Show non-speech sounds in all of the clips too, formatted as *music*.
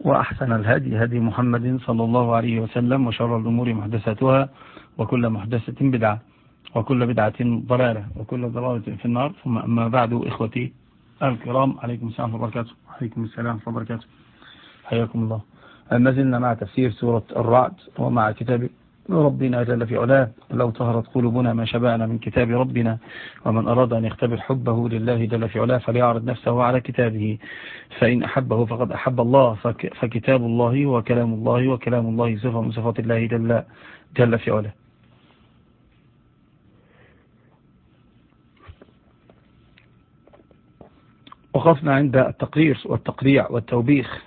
وأحسن الهدي هدي محمد صلى الله عليه وسلم وشر الأمور محدثاتها وكل محدثة بدعة وكل بدعة ضلالة وكل ضلالة في النار. ثم أما بعد إخوتي الكرام عليكم السلام وبركاته. عليكم السلام وبركاته. حياكم الله. ما زلنا مع تفسير سورة الرعد ومع كتاب ربنا جل في علاه. لو طهرت قلوبنا ما شبعنا من كتاب ربنا ومن أراد أن يختبر حبه لله جل في علاه فليعرض نفسه على كتابه. فإن أحبه فقد أحب الله. فكتاب الله وكلام الله وكلام الله صفة من صفات الله جل, جل في علاه. وقفنا عند التقرير والتقريع والتوبيخ.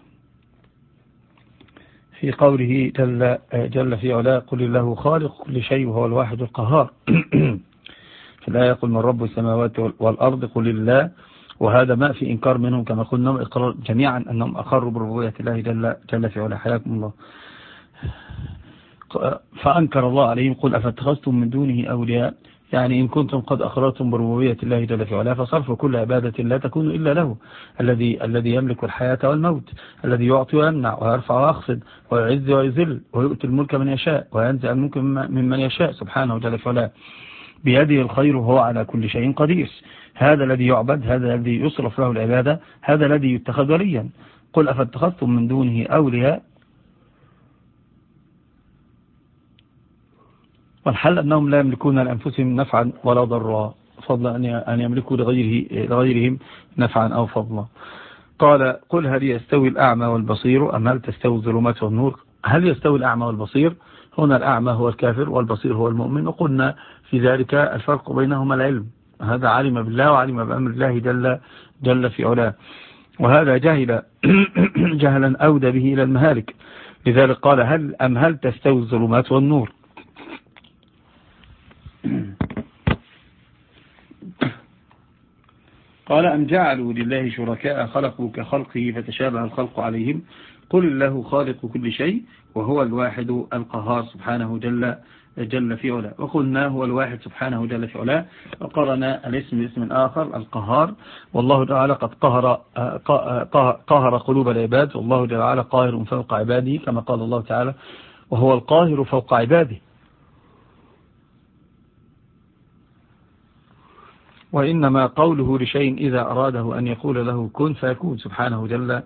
في قوله جل, جل في علاء قل الله خالق كل شيء وهو الواحد القهار. *clears throat* فلا يقول من رب السماوات والأرض قل الله. وهذا ما في إنكار منهم كما قلنا إقرار جميعا أنهم أقروا بربوية الله جل, جل في علاء حياكم الله. فأنكر الله عليهم قل أفتخذتم من دونه أولياء. يعني إن كنتم قد أخرجتم بربوبية الله جل في علاه فصرف كل عبادة لا تكون إلا له الذي الذي يملك الحياة والموت الذي يعطي ويمنع ويرفع ويخفض ويعز ويذل ويؤتي الملك من يشاء وينزع الملك ممن يشاء سبحانه جل في علاه. بيده الخير وهو على كل شيء قدير. هذا الذي يعبد هذا الذي يصرف له العبادة هذا الذي يتخذ وليا. قل أفاتخذتم من دونه أولياء؟ والحل أنهم لا يملكون لأنفسهم نفعا ولا ضرا. فضلا أن يملكوا لغيره لغيرهم نفعا أو فضلا. قال قل هل يستوي الأعمى والبصير أم هل تستوي الظلمات والنور؟ هل يستوي الأعمى والبصير؟ هنا الأعمى هو الكافر والبصير هو المؤمن. وقلنا في ذلك الفرق بينهما العلم. هذا علم بالله وعلم بأمر الله جل, جل في علاه. وهذا جهل *clears throat* جهلا أودى به إلى المهالك. لذلك قال هل أم هل تستوي الظلمات والنور؟ قال أم جعلوا لله شركاء خلقوا كخلقه فتشابه الخلق عليهم قل الله خالق كل شيء وهو الواحد القهار سبحانه جل جل في علا وقلنا هو الواحد سبحانه جل في علا وقرنا الاسم باسم آخر القهار والله تعالى قد قهر, قهر قلوب العباد والله تعالى قاهر فوق عباده كما قال الله تعالى وهو القاهر فوق عباده وإنما قوله لشيء إذا أراده أن يقول له كن فيكون سبحانه جل,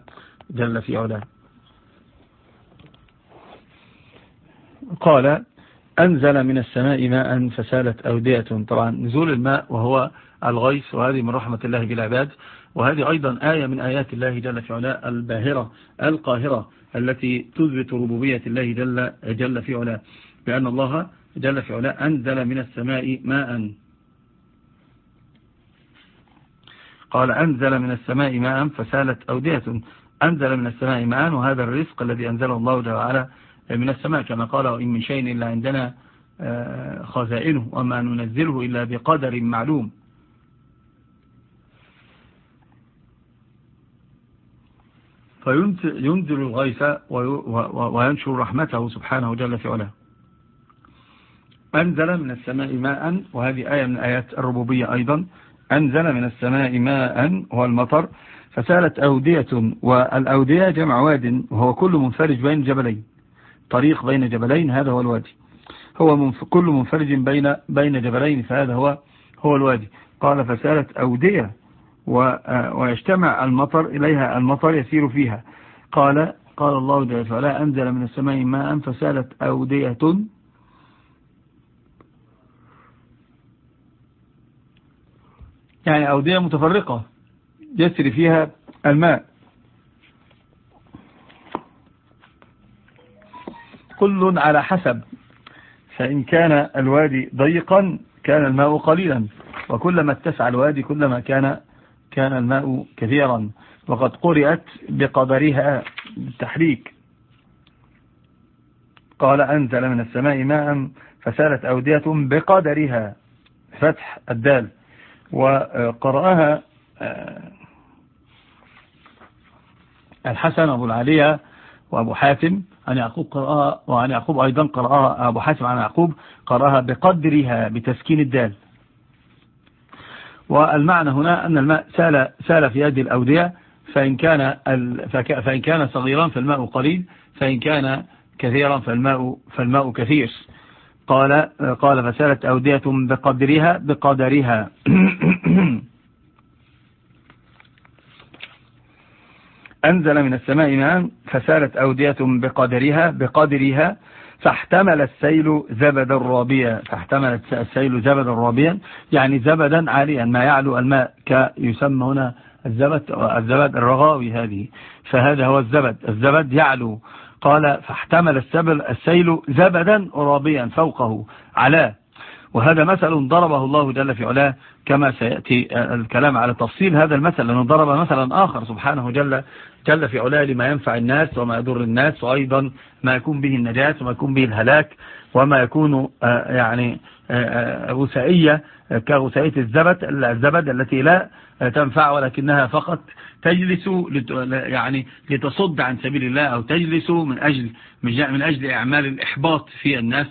جل في علاه. قال أنزل من السماء ماء فسالت أودية طبعا نزول الماء وهو الغيث وهذه من رحمة الله بالعباد وهذه أيضا آية من آيات الله جل في علاه الباهرة القاهرة التي تثبت ربوبية الله جل, جل في علاه بأن الله جل في علاه أنزل من السماء ماء. قال أنزل من السماء ماء فسالت أودية. أنزل من السماء ماء وهذا الرزق الذي أنزله الله جل وعلا من السماء كما قال وإن من شيء إلا عندنا آه، خزائنه وما ننزله إلا بقدر معلوم. فينزل الغيث وينشر رحمته سبحانه جل في علاه. أنزل من السماء ماء وهذه آية من آيات الربوبية أيضا. أنزل من السماء ماء هو المطر فسالت أودية والأودية جمع واد وهو كل منفرج بين جبلين طريق بين جبلين هذا هو الوادي. هو منف كل منفرج بين بين جبلين فهذا هو هو الوادي. قال فسالت أودية ويجتمع المطر إليها المطر يسير فيها. قال قال الله جل وعلا أنزل من السماء ماء فسالت أودية يعني أودية متفرقة يسري فيها الماء. كل على حسب. فإن كان الوادي ضيقا كان الماء قليلا. وكلما اتسع الوادي كلما كان كان الماء كثيرا. وقد قرأت بقدرها بالتحريك. قال أنزل من السماء ماء فسالت أودية بقدرها. فتح الدال. وقرأها آه، الحسن أبو العالية وأبو حاتم عن يعقوب قرأها وعن يعقوب أيضا قرأها أبو حاتم عن يعقوب قرأها بقدرها بتسكين الدال. والمعنى هنا أن الماء سال, سال في هذه الأودية فإن كان, فإن كان صغيرا فالماء قليل فإن كان كثيرا فالماء, فالماء كثير. قال, قال فسألت أودية بقدرها بقدرها. *clears throat* أنزل من السماء ماء فسألت أودية بقدرها بقدرها فاحتمل السيل زبدا رابيا فاحتمل السيل زبدا رابيا يعني زبدا عاليا ما يعلو الماء كيسمى هنا الزبد الزبد الرغاوي هذه. فهذا هو الزبد. الزبد يعلو. قال فاحتمل السيل زبدا رابيا فوقه. علاه وهذا مثل ضربه الله جل في علاه كما سيأتي الكلام على تفصيل هذا المثل لأنه ضرب مثلا آخر سبحانه جل, جل في علاه لما ينفع الناس وما يضر الناس وأيضا ما يكون به النجاة وما يكون به الهلاك وما يكون آه، يعني آه، آه، غسائية كغسائية الزبد الزبد التي لا تنفع ولكنها فقط تجلس يعني لتصد عن سبيل الله أو تجلس من أجل من أجل إعمال الإحباط في الناس.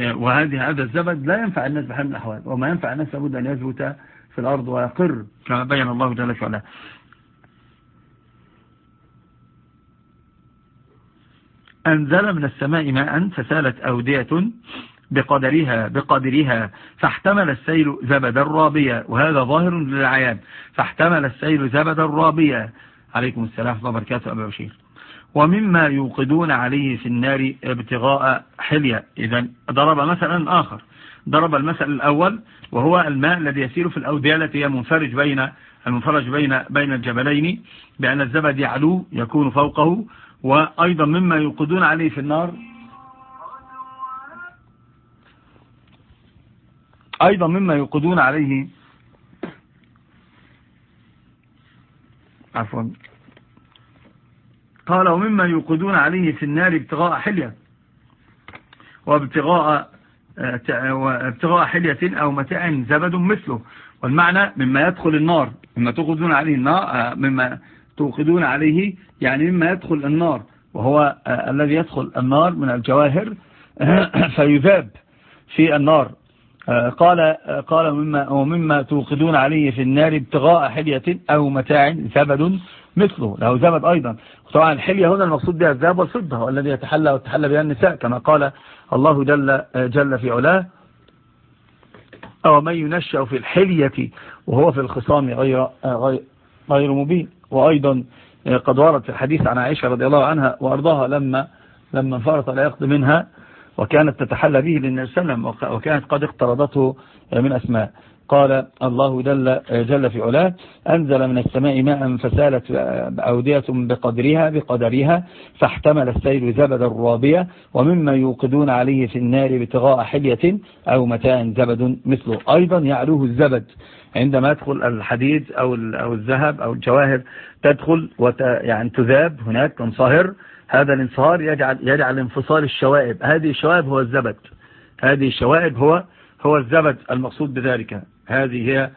وهذه هذا الزبد لا ينفع الناس بحال من الأحوال وما ينفع الناس لابد أن يثبت في الأرض ويقر. كما بين الله جل وعلا. أنزل من السماء ماء فسالت أودية بقدرها بقدرها. فاحتمل السيل زبدا رابيا وهذا ظاهر للعيان فاحتمل السيل زبدا رابيا. عليكم السلام ورحمة الله وبركاته أبا بشير. ومما يوقدون عليه في النار ابتغاء حلية. إذا ضرب مثلا آخر. ضرب المثل الأول وهو الماء الذي يسير في الأودية التي هي منفرج بين المنفرج بين بين الجبلين بأن الزبد يعلو يكون فوقه. وأيضا مما يوقدون عليه في النار أيضا مما يوقدون عليه. عفوا. قال ومما يوقدون عليه في النار ابتغاء حلية. وابتغاء ابتغاء حلية أو متاع زبد مثله. والمعنى مما يدخل النار مما توقدون عليه النار مما توقدون عليه يعني مما يدخل النار. وهو الذي يدخل النار من الجواهر *clears throat* فيذاب في النار. قال قال مما ومما توقدون عليه في النار ابتغاء حلية أو متاع زبد مثله. له زبد أيضا. طبعا الحلية هنا المقصود بها الذهب والفضة والذي يتحلى وتحلى بها النساء كما قال الله جل, جل في علاه. أو من ينشأ في الحلية وهو في الخصام غير, غير, غير مبين. وأيضا قد ورد في الحديث عن عائشة رضي الله عنها وأرضاها لما لما انفرط يقضي منها وكانت تتحلى به للنبي صلى الله عليه وسلم وكانت قد اقترضته من أسماء. قال الله جل, جل في علاه أنزل من السماء ماء فسالت أودية بقدرها بقدرها فاحتمل السيل زبدا رابية ومما يوقدون عليه في النار ابتغاء حلية أو متاع زبد مثله. أيضا يعلوه الزبد. عندما يدخل الحديد أو أو الذهب أو الجواهر تدخل وت يعني تذاب هناك تنصهر هذا الانصهار يجعل يجعل انفصال الشوائب. هذه الشوائب هو الزبد. هذه الشوائب هو هو الزبد المقصود بذلك. هذه هي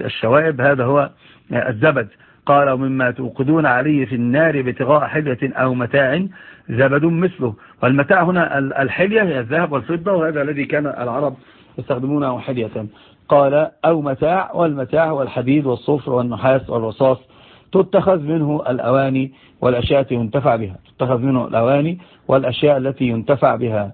الشوائب هذا هو الزبد. قال ومما توقدون عليه في النار ابتغاء حلية أو متاع زبد مثله. والمتاع هنا الحلية هي الذهب والفضة وهذا الذي كان العرب يستخدمونه حلية. قال أو متاع والمتاع والحديد والصفر والنحاس والرصاص. تتخذ منه الأواني والأشياء التي ينتفع بها. تتخذ منه الأواني والأشياء التي ينتفع بها.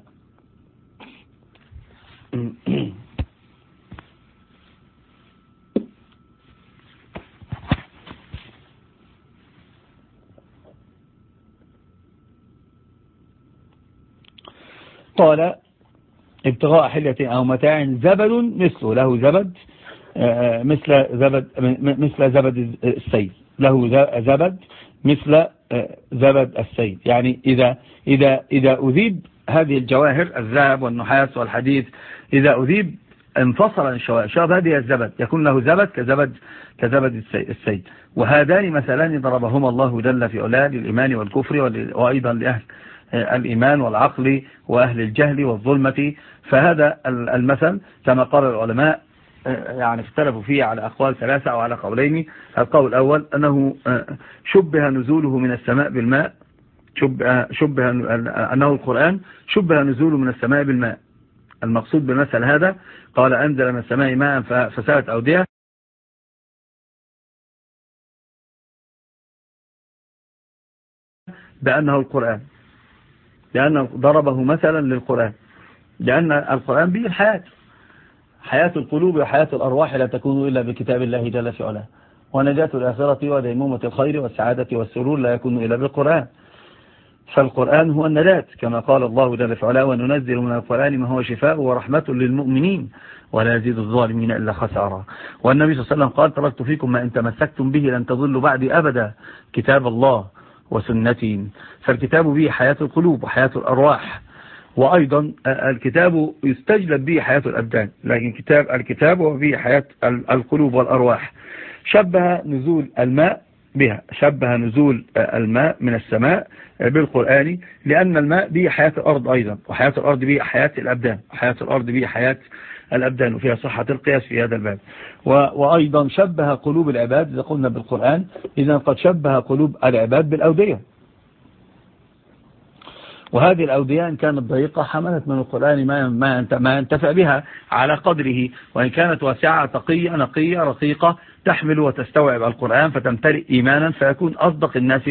قال ابتغاء حلية أو متاع زبد مثله له زبد مثل زبد مثل زبد السيل له زبد مثل زبد السيل. يعني إذا إذا إذا أذيب هذه الجواهر الذهب والنحاس والحديد إذا أذيب انفصل الشوائب شوائب هذه الزبد يكون له زبد كزبد كزبد السيد وهذان مثلان ضربهما الله جل في علاه للإيمان والكفر وأيضا لأهل الإيمان والعقل وأهل الجهل والظلمة. فهذا المثل كما قال العلماء يعني اختلفوا فيه على أقوال ثلاثة أو على قولين. القول الأول أنه شبه نزوله من السماء بالماء. شبه, شبه أنه القرآن شبه نزوله من السماء بالماء. المقصود بالمثل هذا قال أنزل من السماء ماء فسألت أودية. بأنه القرآن. لأنه ضربه مثلا للقرآن. لأن القرآن به الحياة. حياة القلوب وحياة الأرواح لا تكون إلا بكتاب الله جل في علاه. ونجاة الآخرة وديمومة الخير والسعادة والسرور لا يكون إلا بالقرآن. فالقرآن هو النجاة كما قال الله جل في علاه وننزل من القرآن ما هو شفاء ورحمة للمؤمنين ولا يزيد الظالمين إلا خسارا والنبي صلى الله عليه وسلم قال تركت فيكم ما إن تمسكتم به لن تضلوا بعدي أبدا. كتاب الله. وسنتي. فالكتاب به حياة القلوب وحياة الأرواح. وأيضا الكتاب يستجلب به حياة الأبدان. لكن كتاب الكتاب به حياة القلوب والأرواح. شبه نزول الماء بها. شبه نزول الماء من السماء بالقرآن لأن الماء به حياة الأرض أيضا. وحياة الأرض به حياة الأبدان. وحياة الأرض به حياة الأبدان وفيها صحة القياس في هذا الباب. وأيضا شبه قلوب العباد إذا قلنا بالقرآن إذا قد شبه قلوب العباد بالأودية. وهذه الأودية إن كانت ضيقة حملت من القرآن ما ما ينتفع بها على قدره وإن كانت واسعة تقية نقية رقيقة تحمل وتستوعب القرآن فتمتلئ إيمانا فيكون أصدق الناس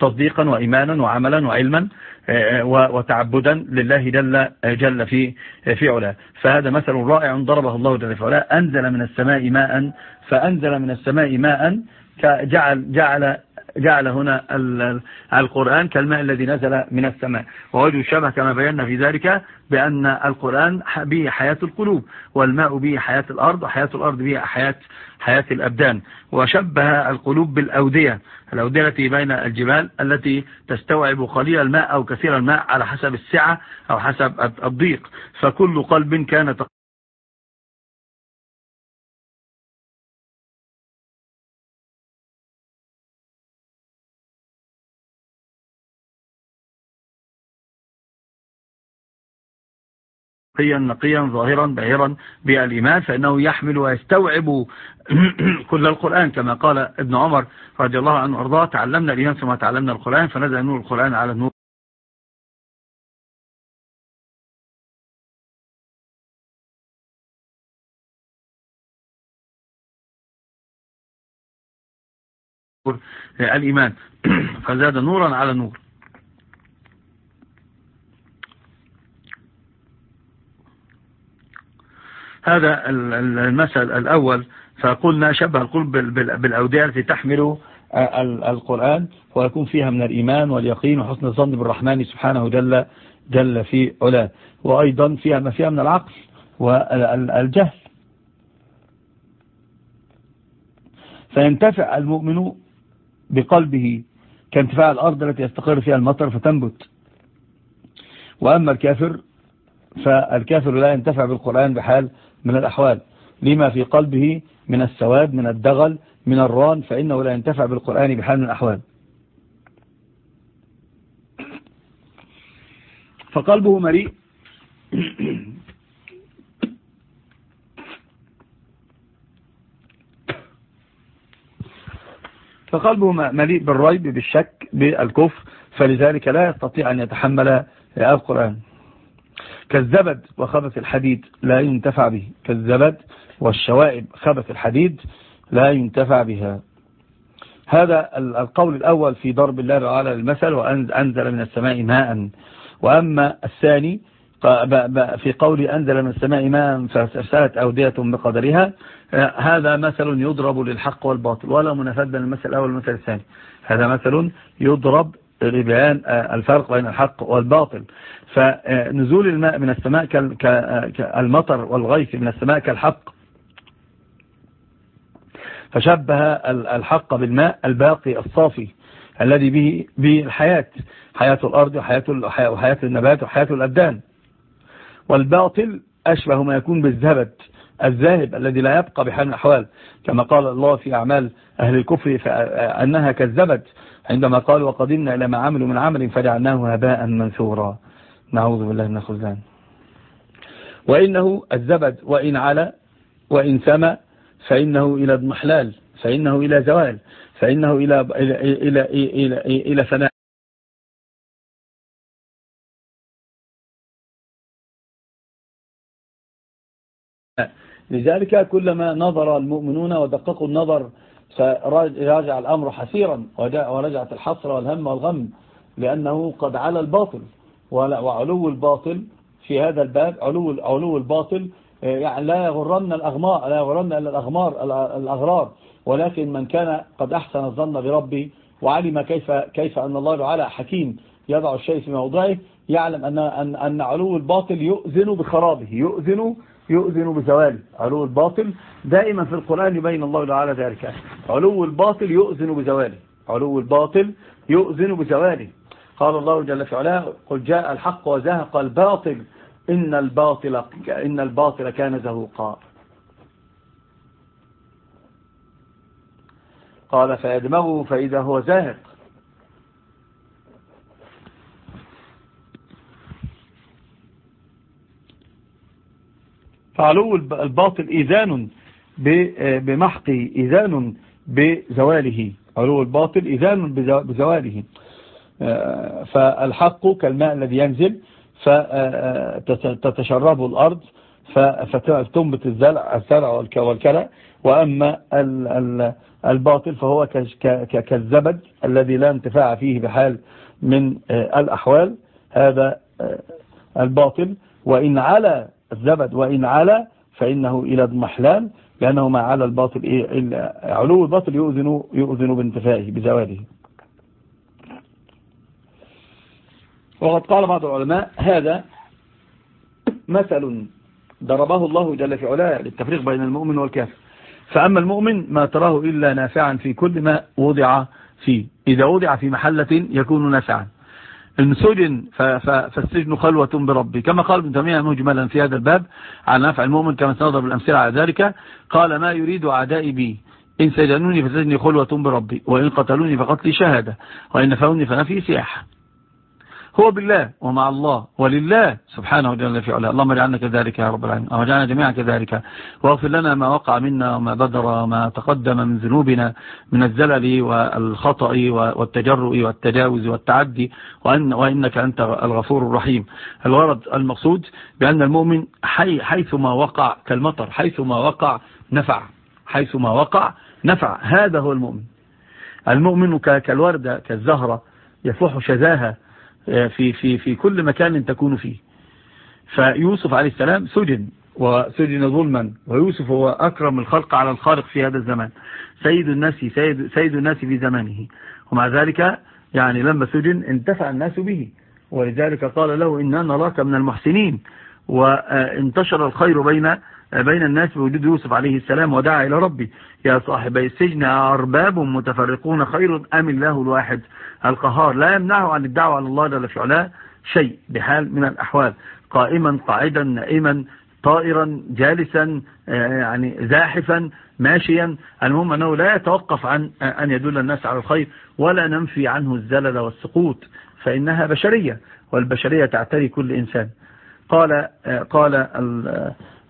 تصديقا وإيمانا وعملا وعلما آه، وتعبدا لله جل, جل في, في علاه. فهذا مثل رائع ضربه الله جل في علاه. أنزل من السماء ماء فأنزل من السماء ماء جعل, جعل جعل هنا القرآن كالماء الذي نزل من السماء. ووجه الشبه كما بينا في ذلك بأن القرآن به حياة القلوب والماء به حياة الأرض وحياة الأرض به حياة, حياة الأبدان وشبه القلوب بالأودية الأودية التي بين الجبال التي تستوعب قليل الماء أو كثير الماء على حسب السعة أو حسب الضيق فكل قلب كان نقيا نقيا ظاهرا باهرا بالإيمان فإنه يحمل ويستوعب *clears throat* كل القرآن. كما قال ابن عمر رضي الله عنه وأرضاه تعلمنا الإيمان ثم تعلمنا القرآن فنزل نور القرآن على النور. *clears throat* الإيمان. *clears throat* فزاد نورا على نور. هذا المثل الأول فقلنا شبه القلب بالأودية التي تحمل القرآن ويكون فيها من الإيمان واليقين وحسن الظن بالرحمن سبحانه جل, جل في علاه. وأيضا فيها ما فيها من العقل والجهل فينتفع المؤمن بقلبه كانتفاع الأرض التي يستقر فيها المطر فتنبت. وأما الكافر فالكافر لا ينتفع بالقرآن بحال من الأحوال. لما في قلبه من السواد من الدغل من الران فإنه لا ينتفع بالقرآن بحال من الأحوال. فقلبه مريء. فقلبه مليء بالريب بالشك بالكفر فلذلك لا يستطيع أن يتحمل القرآن. كالزبد وخبث الحديد لا ينتفع به. كالزبد والشوائب خبث الحديد لا ينتفع بها. هذا القول الأول في ضرب الله تعالى المثل وأنزل من السماء ماء. وأما الثاني في قول أنزل من السماء ماء فسألت أودية بقدرها. هذا مثل يضرب للحق والباطل. ولا منافد بين المثل الأول والمثل الثاني. هذا مثل يضرب لبيان الفرق بين الحق والباطل. فنزول الماء من السماء كالمطر والغيث من السماء كالحق. فشبه الحق بالماء الباقي الصافي الذي به, به الحياة حياة الأرض وحياة, وحياة النبات وحياة الأبدان. والباطل أشبه ما يكون بالزبد الذاهب الذي لا يبقى بحال الأحوال. كما قال الله في أعمال أهل الكفر أنها كالزبد. عندما قال وقدمنا إلى ما عملوا من عمل فجعلناه هباء منثورا. نعوذ بالله من الخزلان وإنه الزبد وإن على وإن سمى فإنه إلى اضمحلال فإنه إلى زوال فإنه إلى إلى إلى إلى إلى فناء لذلك كلما نظر المؤمنون ودققوا النظر فراجع الأمر حسيرا ورجعت الحسرة والهم والغم لأنه قد على الباطل وعلو الباطل في هذا الباب علو علو الباطل يعني لا يغرن الأغمار لا يغرن إلا الأغمار الأغرار. ولكن من كان قد أحسن الظن بربه وعلم كيف كيف أن الله تعالى حكيم يضع الشيء في موضعه يعلم أن أن علو الباطل يؤذن بخرابه يؤذن يؤذن بزواله علو الباطل. دائما في القرآن يبين الله تعالى ذلك. علو الباطل يؤذن بزواله. علو الباطل يؤذن بزواله. قال الله جل في علاه قل جاء الحق وزهق الباطل إن الباطل, إن الباطل كان زهوقا. قال فيدمغه فإذا هو زاهق. فعلو الباطل إذان بمحق إذان بزواله. علو الباطل إذان بزواله. فالحق كالماء الذي ينزل فتتشربه الأرض فتنبت الزرع الزرع والكلى. وأما الباطل فهو كالزبد الذي لا انتفاع فيه بحال من الأحوال. هذا الباطل. وإن على الزبد وإن على فإنه إلى اضمحلان لأنه ما على الباطل إيه علو الباطل يؤذن, يؤذن بانتفائه بزواده. وقد قال بعض العلماء هذا مثل ضربه الله جل في علاه للتفريق بين المؤمن والكافر. فأما المؤمن ما تراه إلا نافعا في كل ما وضع فيه إذا وضع في محلة يكون نافعا. إن سجن فالسجن خلوة بربي. كما قال ابن تيمية مجملا في هذا الباب عن نافع المؤمن كما سنضرب الأمثلة على ذلك. قال ما يريد أعدائي بي إن سجنوني فسجني خلوة بربي وإن قتلوني فقتلي شهادة وإن نفوني فنفي سياحة. هو بالله ومع الله ولله سبحانه وتعالى في علاه. اللهم اجعلنا كذلك يا رب العالمين. واجعلنا جميعا كذلك. واغفر لنا ما وقع منا وما بدر وما تقدم من ذنوبنا من الزلل والخطأ والتجرؤ والتجاوز والتعدي وأن وإنك أنت الغفور الرحيم. الغرض المقصود بأن المؤمن حي حيثما وقع كالمطر حيثما وقع نفع. حيثما وقع نفع. هذا هو المؤمن. المؤمن كالوردة كالزهرة يفوح شذاها في, في, في كل مكان تكون فيه. فيوسف عليه السلام سجن وسجن ظلما ويوسف هو أكرم الخلق على الخالق في هذا الزمان. سيد الناس سيد, سيد الناس في زمانه. ومع ذلك يعني لما سجن انتفع الناس به. ولذلك قال له إنا نراك من المحسنين. وانتشر الخير بين بين الناس بوجود يوسف عليه السلام ودعا إلى ربي يا صاحبي السجن أرباب متفرقون خير أم الله الواحد؟ القهار لا يمنعه عن الدعوة على الله جل في علاه شيء بحال من الأحوال. قائما قاعدا نائما طائرا جالسا يعني زاحفا ماشيا. المهم أنه لا يتوقف عن أن يدل الناس على الخير ولا ننفي عنه الزلل والسقوط فإنها بشرية والبشرية تعتري كل إنسان. قال قال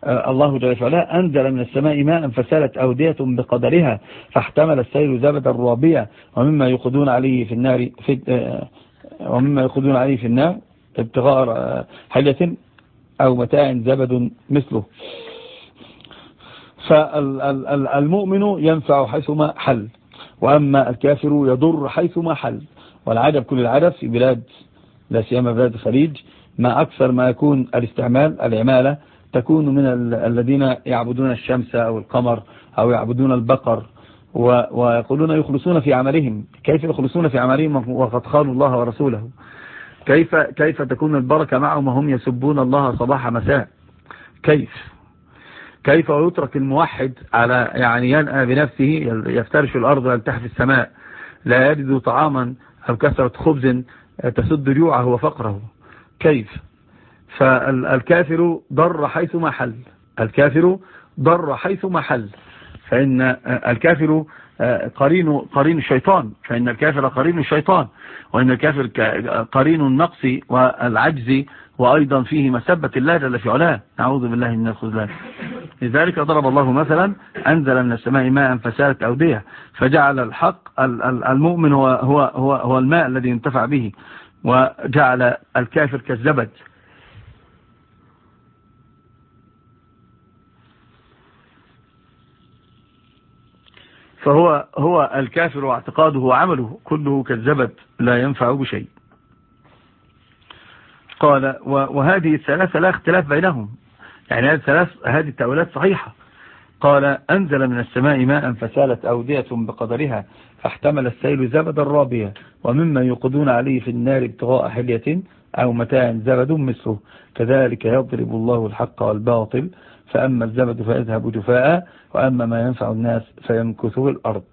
الله جل وعلا أنزل من السماء ماء فسالت أودية بقدرها فاحتمل السيل زبدا رابيا ومما يقودون عليه في النار في ومما يقودون عليه في النار ابتغاء حلية أو متاع زبد مثله. فالمؤمن ينفع حيثما حل وأما الكافر يضر حيثما حل. والعجب كل العجب في بلاد لا سيما بلاد الخليج ما أكثر ما يكون الاستعمال العمالة تكون من الذين يعبدون الشمس أو القمر أو يعبدون البقر ويقولون يخلصون في عملهم. كيف يخلصون في عملهم؟ وقد خالوا الله ورسوله. كيف, كيف تكون البركة معهم وهم يسبون الله صباح مساء؟ كيف؟ كيف يترك الموحد على يعني ينأى بنفسه يفترش الأرض ويلتحف السماء لا يجد طعاما أو كثرة خبز تسد جوعه وفقره؟ كيف؟ فالكافر ضر حيث ما حل. الكافر ضر حيث ما حل. فإن الكافر قرين قرين الشيطان. فإن الكافر قرين الشيطان. وإن الكافر قرين النقص والعجز. وأيضا فيه مسبة الله جل في علاه. نعوذ بالله من الخذلان لذلك ضرب الله مثلا أنزل من السماء ماء فسالت أودية. فجعل الحق المؤمن هو, هو, هو, هو الماء الذي ينتفع به. وجعل الكافر كالزبد. فهو هو الكافر واعتقاده وعمله كله كالزبد لا ينفع بشيء. قال وهذه الثلاثة لا اختلاف بينهم. يعني هذه الثلاث هذه التأويلات صحيحة. قال أنزل من السماء ماء فسالت أودية بقدرها فاحتمل السيل زبدا رابيا ومما يقضون عليه في النار ابتغاء حلية أو متاع زبد مثله. كذلك يضرب الله الحق والباطل فأما الزبد فيذهب جفاء وأما ما ينفع الناس فيمكث في الأرض.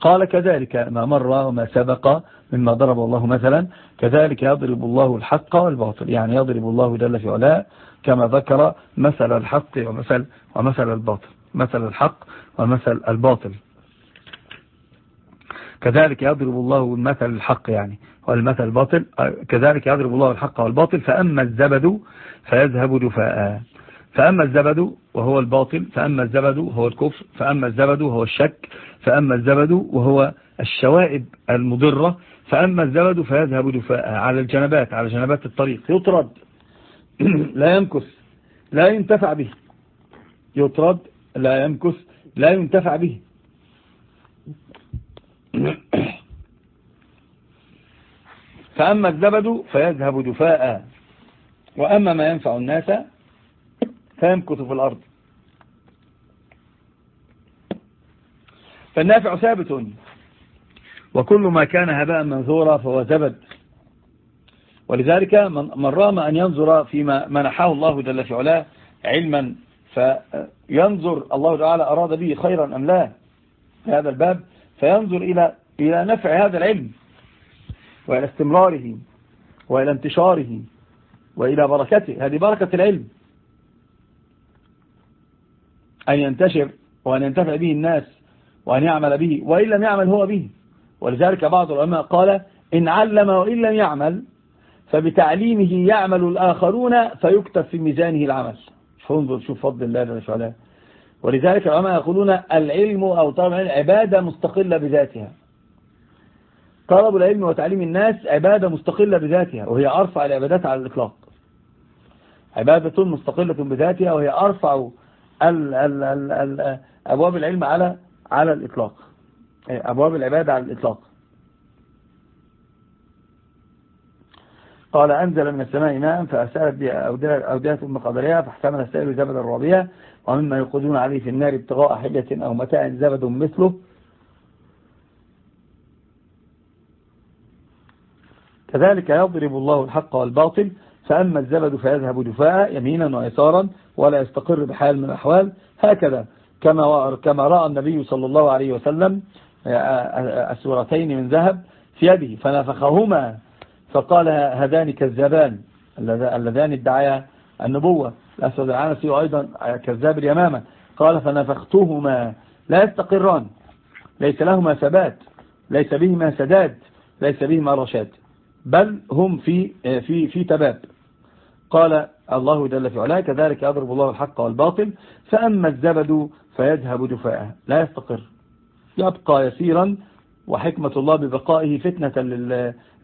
قال كذلك ما مر وما سبق مما ضرب الله مثلا كذلك يضرب الله الحق والباطل يعني يضرب الله جل في علاء كما ذكر مثل الحق ومثل, ومثل الباطل مثل الحق ومثل الباطل. كذلك يضرب الله المثل الحق يعني والمثل الباطل كذلك يضرب الله الحق والباطل فأما الزبد فيذهب جفاء. فأما الزبد وهو الباطل فأما الزبد هو الكفر فأما الزبد هو الشك فأما الزبد وهو الشوائب المضرة فأما الزبد فيذهب جفاء على الجنبات على جنبات الطريق. يطرد. *clears throat* لا يمكث. لا ينتفع به. يطرد. لا يمكث. لا ينتفع به. *clears throat* فأما الزبد فيذهب جفاء وأما ما ينفع الناس فيمكث في الأرض. فالنافع ثابت. وكل ما كان هباء منثورا فهو زبد ولذلك من رام أن ينظر فيما منحه الله جل في علاه علما فينظر الله تعالى أراد به خيرا أم لا في هذا الباب فينظر إلى إلى نفع هذا العلم وإلى استمراره وإلى انتشاره وإلى بركته. هذه بركة العلم. أن ينتشر وأن ينتفع به الناس وأن يعمل به وإن لم يعمل هو به. ولذلك بعض العلماء قال إن علم وإن لم يعمل فبتعليمه يعمل الآخرون فيكتب في ميزانه العمل. فانظر شوف فضل الله جل وعلا. ولذلك العلماء يقولون العلم أو طلب العلم عبادة مستقلة بذاتها. طلب العلم وتعليم الناس عبادة مستقلة بذاتها وهي أرفع العبادات على الإطلاق. عبادة مستقلة بذاتها وهي أرفع أبواب العلم على على الإطلاق. أبواب العبادة على الإطلاق. قال أنزل من السماء ماء فأسالت أودية مقدرها فاحتمل السائل زبد الرابية ومما يقودون عليه في النار ابتغاء حلية أو متاع زبد مثله. كذلك يضرب الله الحق والباطل فأما الزبد فيذهب جفاء يمينا ويسارا ولا يستقر بحال من الأحوال. هكذا كما كما رأى النبي صلى الله عليه وسلم السورتين من ذهب في يده فنفخهما فقال هذان كذابان اللذان ادعيا النبوة. الأسود العنسي وأيضا كذاب اليمامة. قال فنفختهما لا يستقران ليس لهما ثبات ليس بهما سداد ليس بهما رشاد بل هم في في في تباب. قال الله جل في علاه كذلك يضرب الله الحق والباطل فأما الزبد فيذهب جفاء لا يستقر يبقى يسيرا وحكمة الله ببقائه فتنة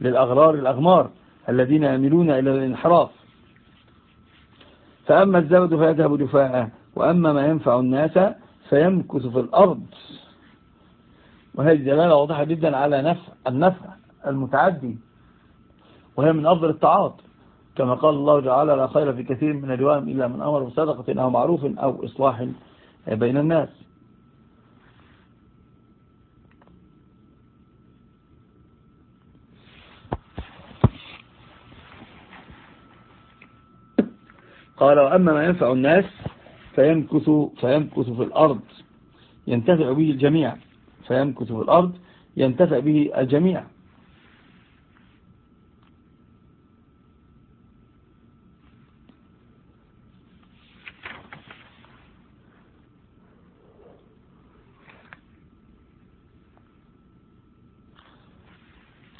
للأغرار الأغمار الذين يميلون إلى الانحراف. فأما الزبد فيذهب جفاء وأما ما ينفع الناس فيمكث في الأرض. وهذه دلالة واضحة جدا على نفع النفع المتعدي وهي من أفضل الطاعات كما قال الله تعالى لا خير في كثير من الجوام إلا من أمر بصدقة أو معروف أو إصلاح بين الناس. قال وأما ما ينفع الناس فيمكث, فيمكث في الأرض. ينتفع به الجميع. فيمكث في الأرض ينتفع به الجميع.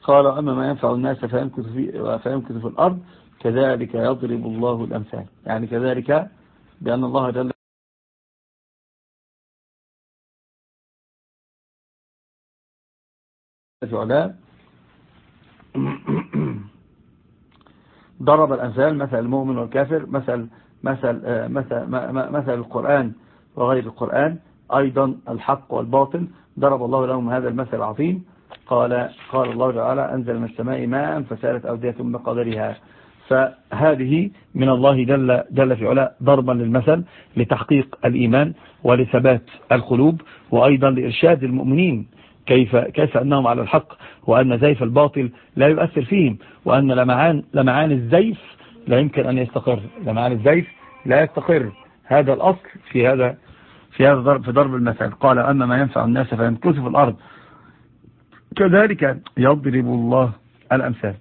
قال أما ما ينفع الناس فيمكث في, فيمكث في الأرض كذلك يضرب الله الأمثال. يعني كذلك بأن الله جل وعلا ضرب الأمثال مثل المؤمن والكافر مثل مثل مثل مثل القرآن وغير القرآن أيضا الحق والباطل ضرب الله لهم هذا المثل العظيم. قال قال الله تعالى أنزل من السماء ماء فسالت أودية بقدرها. فهذه من الله جل, جل في علا ضربا للمثل لتحقيق الإيمان ولثبات القلوب وأيضا لإرشاد المؤمنين كيف, كيف أنهم على الحق وأن زيف الباطل لا يؤثر فيهم وأن لمعان, لمعان الزيف لا يمكن أن يستقر. لمعان الزيف لا يستقر. هذا الأصل في هذا في هذا ضرب في ضرب المثل. قال أما ما ينفع الناس فيمكث في الأرض كذلك يضرب الله الأمثال.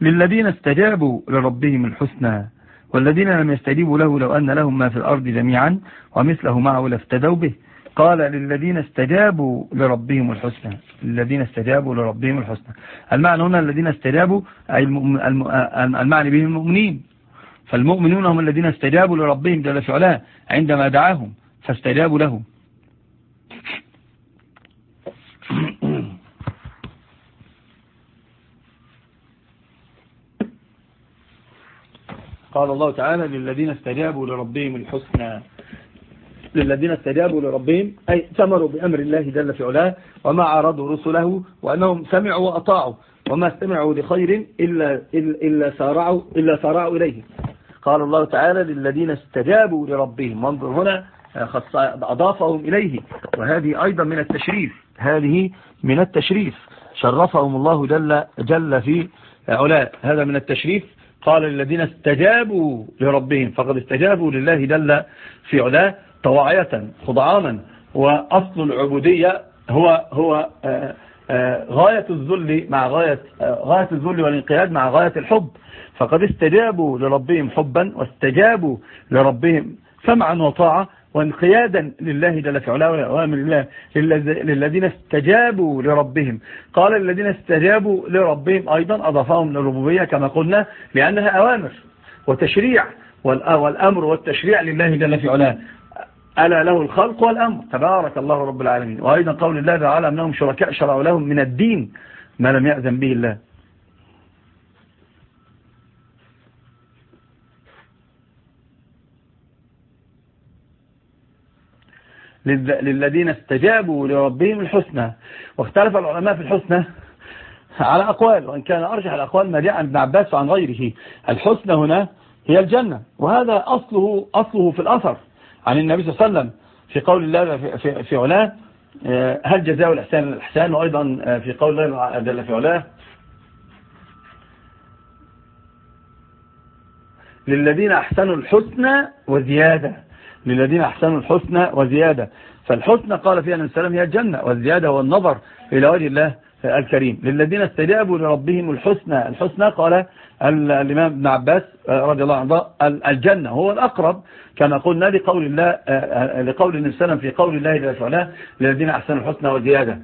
للذين استجابوا لربهم الحسنى والذين لم يستجيبوا له لو أن لهم ما في الأرض جميعا ومثله معه لافتدوا به. قال للذين استجابوا لربهم الحسنى. الذين استجابوا لربهم الحسنى. المعنى هنا الذين استجابوا أي المعنى بهم المؤمنين. فالمؤمنون هم الذين استجابوا لربهم جل في عندما دعاهم فاستجابوا له *coughs* قال الله تعالى للذين استجابوا لربهم الحسنى. للذين استجابوا لربهم أي سمروا بأمر الله جل في علاه وما عرضوا رسله وأنهم سمعوا وأطاعوا وما استمعوا لخير إلا, إلا, سارعوا, إلا سارعوا إليه. قال الله تعالى للذين استجابوا لربهم. وانظر هنا أضافهم إليه. وهذه أيضا من التشريف. هذه من التشريف. شرفهم الله جل, جل في علاء هذا من التشريف. قال للذين استجابوا لربهم فقد استجابوا لله جل في علاه طواعية خضعانا. وأصل العبودية هو هو آه، آه، غاية الذل مع غاية آه، غاية الذل والانقياد مع غاية الحب. فقد استجابوا لربهم حبا واستجابوا لربهم سمعا وطاعة. وانقيادا لله جل في علاه وأوامر الله للذين استجابوا لربهم. قال الذين استجابوا لربهم أيضا أضافهم للربوبية كما قلنا لأنها أوامر وتشريع والأمر والتشريع لله جل في علاه. ألا له الخلق والأمر. تبارك الله رب العالمين. وأيضا قول الله تعالى أنهم شركاء شرعوا لهم من الدين ما لم يأذن به الله. للذين استجابوا لربهم الحسنى. واختلف العلماء في الحسنى على أقوال وإن كان أرجح الأقوال ما جاء عن ابن عباس وعن غيره. الحسنى هنا هي الجنة وهذا أصله, أصله في الأثر عن النبي صلى الله عليه وسلم. في قول الله في, في علاه آه، هل جزاء الإحسان الإحسان وأيضا آه، في قول الله جل في علاه؟ للذين أحسنوا الحسنى وزيادة. للذين أحسنوا الحسنى وزيادة. فالحسنى قال فيها النبي صلى هي الجنة والزيادة هو النظر إلى وجه الله الكريم. للذين استجابوا لربهم الحسنى الحسنى قال الإمام ابن عباس رضي الله عنه الجنة هو الأقرب كما قلنا لقول الله لقول النبي صلى في قول الله جل وعلا للذين أحسنوا الحسنى وزيادة.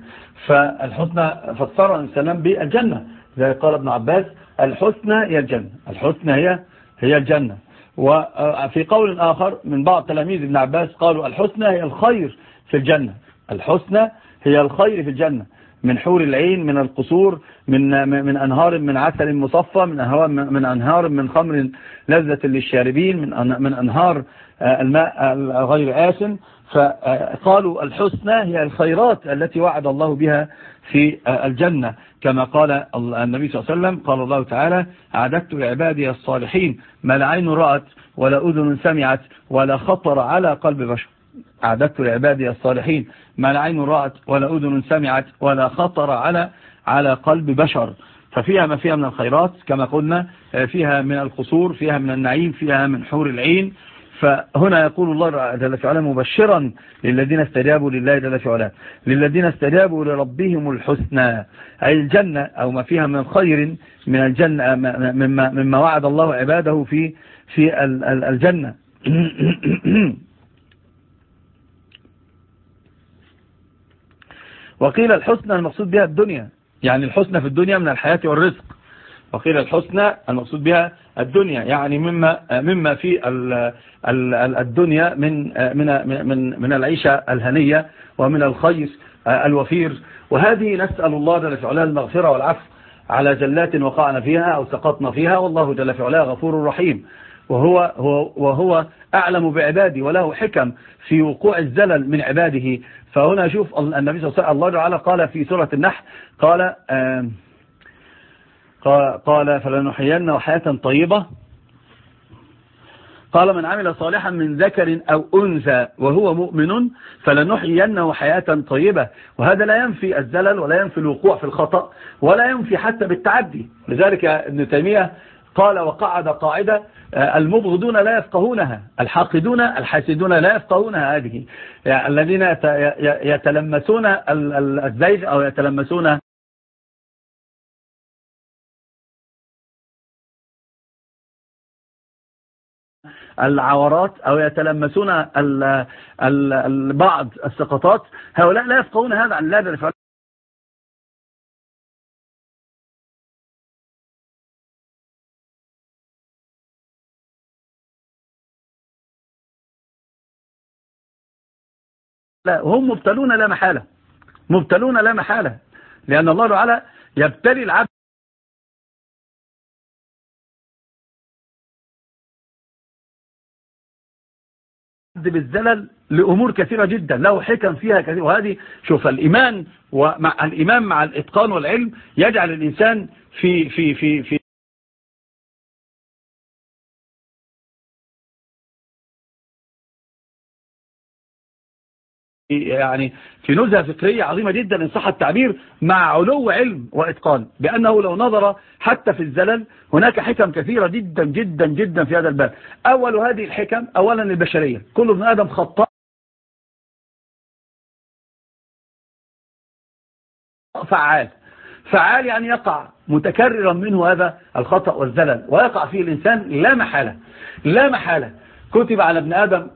فالحسنى فسر النبي صلى بالجنة. زي قال ابن عباس الحسنى هي الجنة. الحسنى هي هي الجنة. وفي قول آخر من بعض تلاميذ ابن عباس قالوا الحسنى هي الخير في الجنة. الحسنى هي الخير في الجنة. من حور العين من القصور من من أنهار من عسل مصفى من أنهار من أنهار من خمر لذة للشاربين من من أنهار آه، الماء غير آسن. فقالوا الحسنى هي الخيرات التي وعد الله بها في آه، الجنة. كما قال النبي صلى الله عليه وسلم قال الله تعالى أعددت لعبادي الصالحين ما لا عين رأت ولا أذن سمعت ولا خطر على قلب بشر. أعددت لعبادي الصالحين ما لا عين رأت ولا أذن سمعت ولا خطر على على قلب بشر. ففيها ما فيها من الخيرات كما قلنا فيها من القصور فيها من النعيم فيها من حور العين فهنا يقول الله جل في مبشرا للذين استجابوا لله جل في للذين استجابوا لربهم الحسنى. أي الجنة أو ما فيها من خير من الجنة مما, مما وعد الله عباده في في الجنة. *clears throat* وقيل الحسنى المقصود بها الدنيا. يعني الحسنى في الدنيا من الحياة والرزق. وقيل الحسنى المقصود بها الدنيا يعني مما مما في الدنيا من من من من العيشة الهنية ومن الخير الوفير. وهذه نسأل الله جل في علاه المغفرة والعفو على زلات وقعنا فيها أو سقطنا فيها والله جل في علاه غفور رحيم. وهو هو وهو أعلم بعبادي وله حكم في وقوع الزلل من عباده. فهنا شوف النبي صلى الله عليه وسلم الله تعالى قال في سورة النحل قال قال فلنحيينه حياة طيبة. قال من عمل صالحا من ذكر أو أنثى وهو مؤمن فلنحيينه حياة طيبة. وهذا لا ينفي الزلل ولا ينفي الوقوع في الخطأ ولا ينفي حتى بالتعدي. لذلك ابن تيمية قال وقعد قاعدة المبغضون لا يفقهونها الحاقدون الحاسدون لا يفقهونها هذه. يعني الذين يتلمسون الزيج أو يتلمسون العورات أو يتلمسون بعض السقطات. هؤلاء لا يفقهون هذا عن الله لا هم مبتلون لا محالة. مبتلون لا محالة. لأن الله تعالى يبتلي العبد بالزلل لأمور كثيرة جدا له حكم فيها كثير وهذه شوف الإيمان ومع الإيمان مع الإتقان والعلم يجعل الإنسان في في في في يعني في نزهة فكرية عظيمة جدا إن صح التعبير مع علو علم وإتقان بأنه لو نظر حتى في الزلل هناك حكم كثيرة جدا جدا جدا في هذا الباب. أول هذه الحكم أولا البشرية. كل ابن آدم خطاء. فعال. فعال يعني يقع متكررا منه هذا الخطأ والزلل ويقع فيه الإنسان لا محالة لا محالة. كتب على ابن آدم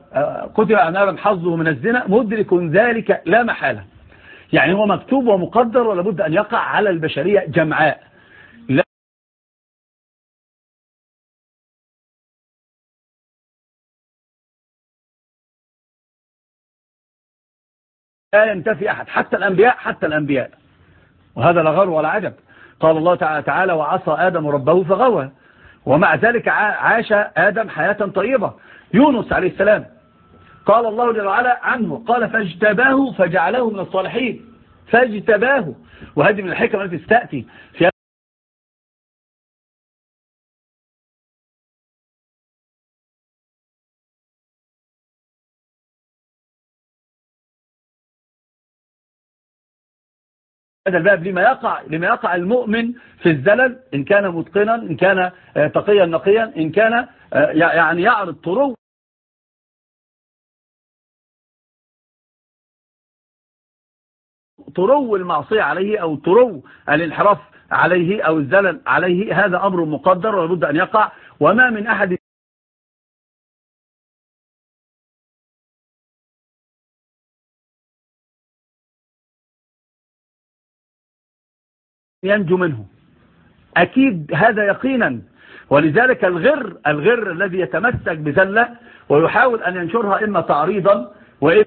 كتب على ابن آدم حظه من الزنا مدرك ذلك لا محالة. يعني هو مكتوب ومقدر ولا بد أن يقع على البشرية جمعاء. لا. لا ينتفي أحد حتى الأنبياء حتى الأنبياء. وهذا لا غر ولا عجب. قال الله تعالى وعصى آدم ربه فغوى. ومع ذلك عاش آدم حياة طيبة. يونس عليه السلام. قال الله جل وعلا عنه قال فاجتباه فجعله من الصالحين. فاجتباه. وهذه من الحكمة التي تستأتي في هذا الباب لما يقع لما يقع المؤمن في الزلل إن كان متقنا إن كان تقيا نقيا إن كان يعني يعرض طرو طرو المعصية عليه أو طرو الانحراف عليه أو الزلل عليه هذا أمر مقدر ولابد أن يقع. وما من أحد ينجو منه. أكيد هذا يقينا. ولذلك الغر الغر الذي يتمسك بزلة ويحاول أن ينشرها إما تعريضا وإما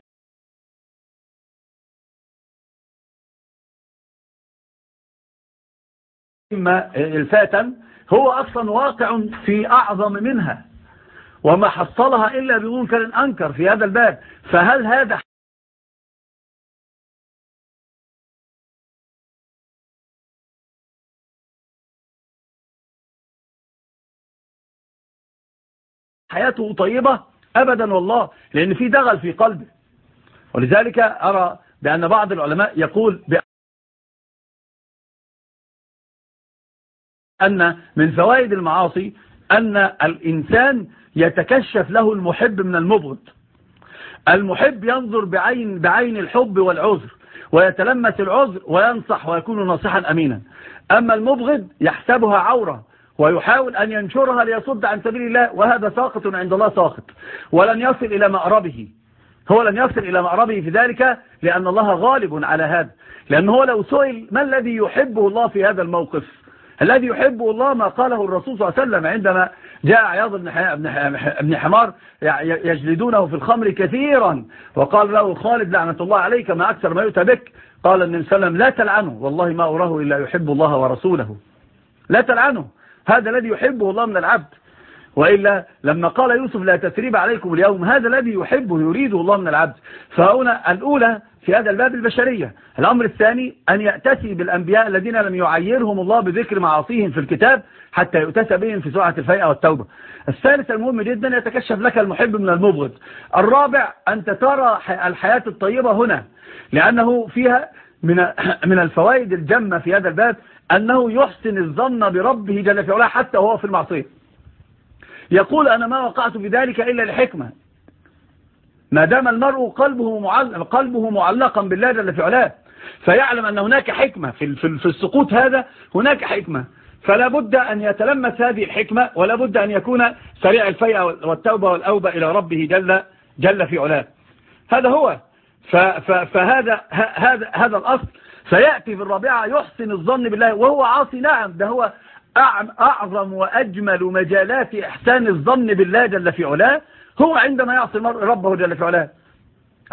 الفاتا. هو أصلا واقع في أعظم منها. وما حصلها إلا بمنكر أنكر في هذا الباب. فهل هذا حياته طيبة أبدا والله لأن في دغل في قلبه. ولذلك أرى بأن بعض العلماء يقول أن من فوائد المعاصي أن الإنسان يتكشف له المحب من المبغض. المحب ينظر بعين, بعين الحب والعذر ويتلمس العذر وينصح ويكون ناصحا أمينا. أما المبغض يحسبها عورة ويحاول أن ينشرها ليصد عن سبيل الله وهذا ساقط عند الله ساقط. ولن يصل إلى مأربه. هو لن يصل إلى مأربه في ذلك لأن الله غالب على هذا. لأنه لو سئل ما الذي يحبه الله في هذا الموقف؟ الذي يحبه الله ما قاله الرسول صلى الله عليه وسلم عندما جاء عياض بن حمار يجلدونه في الخمر كثيرا وقال له خالد لعنة الله عليك ما أكثر ما يؤتى بك؟ قال النبي صلى الله عليه وسلم لا تلعنه والله ما أراه إلا يحب الله ورسوله. لا تلعنه. هذا الذي يحبه الله من العبد. وإلا لما قال يوسف لا تثريب عليكم اليوم هذا الذي يحبه يريده الله من العبد. فهنا الأولى في هذا الباب البشرية. الأمر الثاني أن يأتسي بالأنبياء الذين لم يعيرهم الله بذكر معاصيهم في الكتاب حتى يؤتسى بهم في سرعة الفيئة والتوبة. الثالث المهم جدا يتكشف لك المحب من المبغض. الرابع أنت ترى الحياة الطيبة هنا لأنه فيها من *clears throat* من الفوائد الجمة في هذا الباب أنه يحسن الظن بربه جل في علاه حتى وهو في المعصية. يقول أنا ما وقعت في ذلك إلا لحكمة. ما دام المرء قلبه معلق قلبه معلقا بالله جل في علاه فيعلم أن هناك حكمة. في في السقوط هذا هناك حكمة. فلا بد أن يتلمس هذه الحكمة ولا بد أن يكون سريع الفيئة والتوبة والأوبة إلى ربه جل جل في علاه. هذا هو. فهذا هذا هذا الأصل. سيأتي في الرابعة يحسن الظن بالله وهو عاصي. نعم ده هو أعظم وأجمل مجالات إحسان الظن بالله جل في علاه. هو عندما يعصي ربه جل في علاه.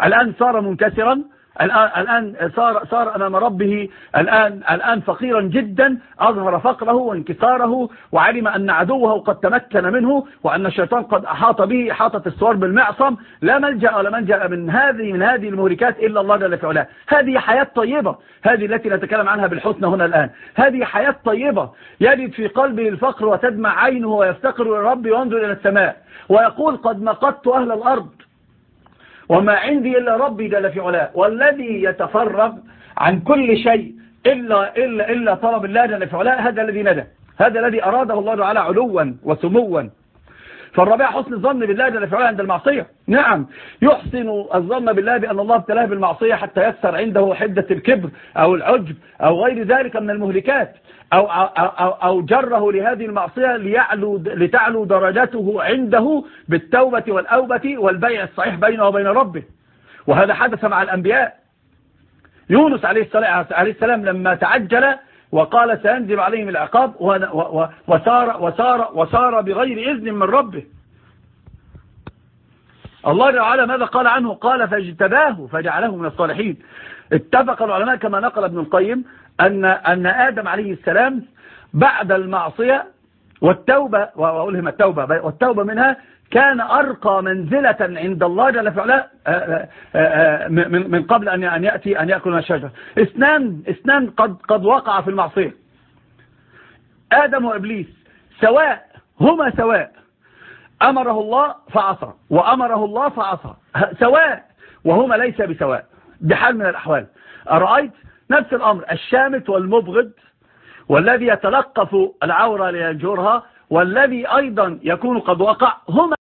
الآن صار منكسرا الآن صار, صار أمام ربه الآن, الآن فقيرا جدا أظهر فقره وانكساره وعلم أن عدوه قد تمكن منه وأن الشيطان قد أحاط به إحاطة السوار بالمعصم. لا ملجأ ولا منجأ من هذه من هذه المهلكات إلا الله جل في هذه حياة طيبة. هذه التي نتكلم عنها بالحسنى هنا الآن. هذه حياة طيبة. يجد في قلبه الفقر وتدمع عينه ويفتقر إلى ربي وينظر إلى السماء ويقول قد مقدت أهل الأرض. وما عندي إلا ربي جل في علاه والذي يتفرغ عن كل شيء إلا, إلا, إلا طلب الله جل في علاه هذا الذي ندى هذا الذي أراده الله تعالى علوا وسموا. فالرابع حسن الظن بالله جل في علاه عند المعصية. نعم يحسن الظن بالله بأن الله ابتلاه بالمعصية حتى يكسر عنده حدة الكبر أو العجب أو غير ذلك من المهلكات. أو, أو, أو, أو جره لهذه المعصية ليعلو لتعلو درجته عنده بالتوبة والأوبة والبيع الصحيح بينه وبين ربه. وهذا حدث مع الأنبياء. يونس عليه السلام لما تعجل وقال سينزل عليهم العقاب وسار, وسار, وسار بغير إذن من ربه. الله تعالى ماذا قال عنه؟ قال فاجتباه فجعله من الصالحين. اتفق العلماء كما نقل ابن القيم أن, أن آدم عليه السلام بعد المعصية والتوبة وأقولهم التوبة والتوبة منها كان أرقى منزلة عند الله جل في علاه آه، آه، آه، من قبل أن يأتي أن يأكل من الشجرة. اثنان اثنان قد قد وقع في المعصية. آدم وإبليس سواء هما سواء. أمره الله فعصى وأمره الله فعصى. سواء وهما ليس بسواء. بحال من الأحوال. أرأيت؟ نفس الأمر الشامت والمبغض والذي يتلقف العورة ليجرها والذي أيضا يكون قد وقع هما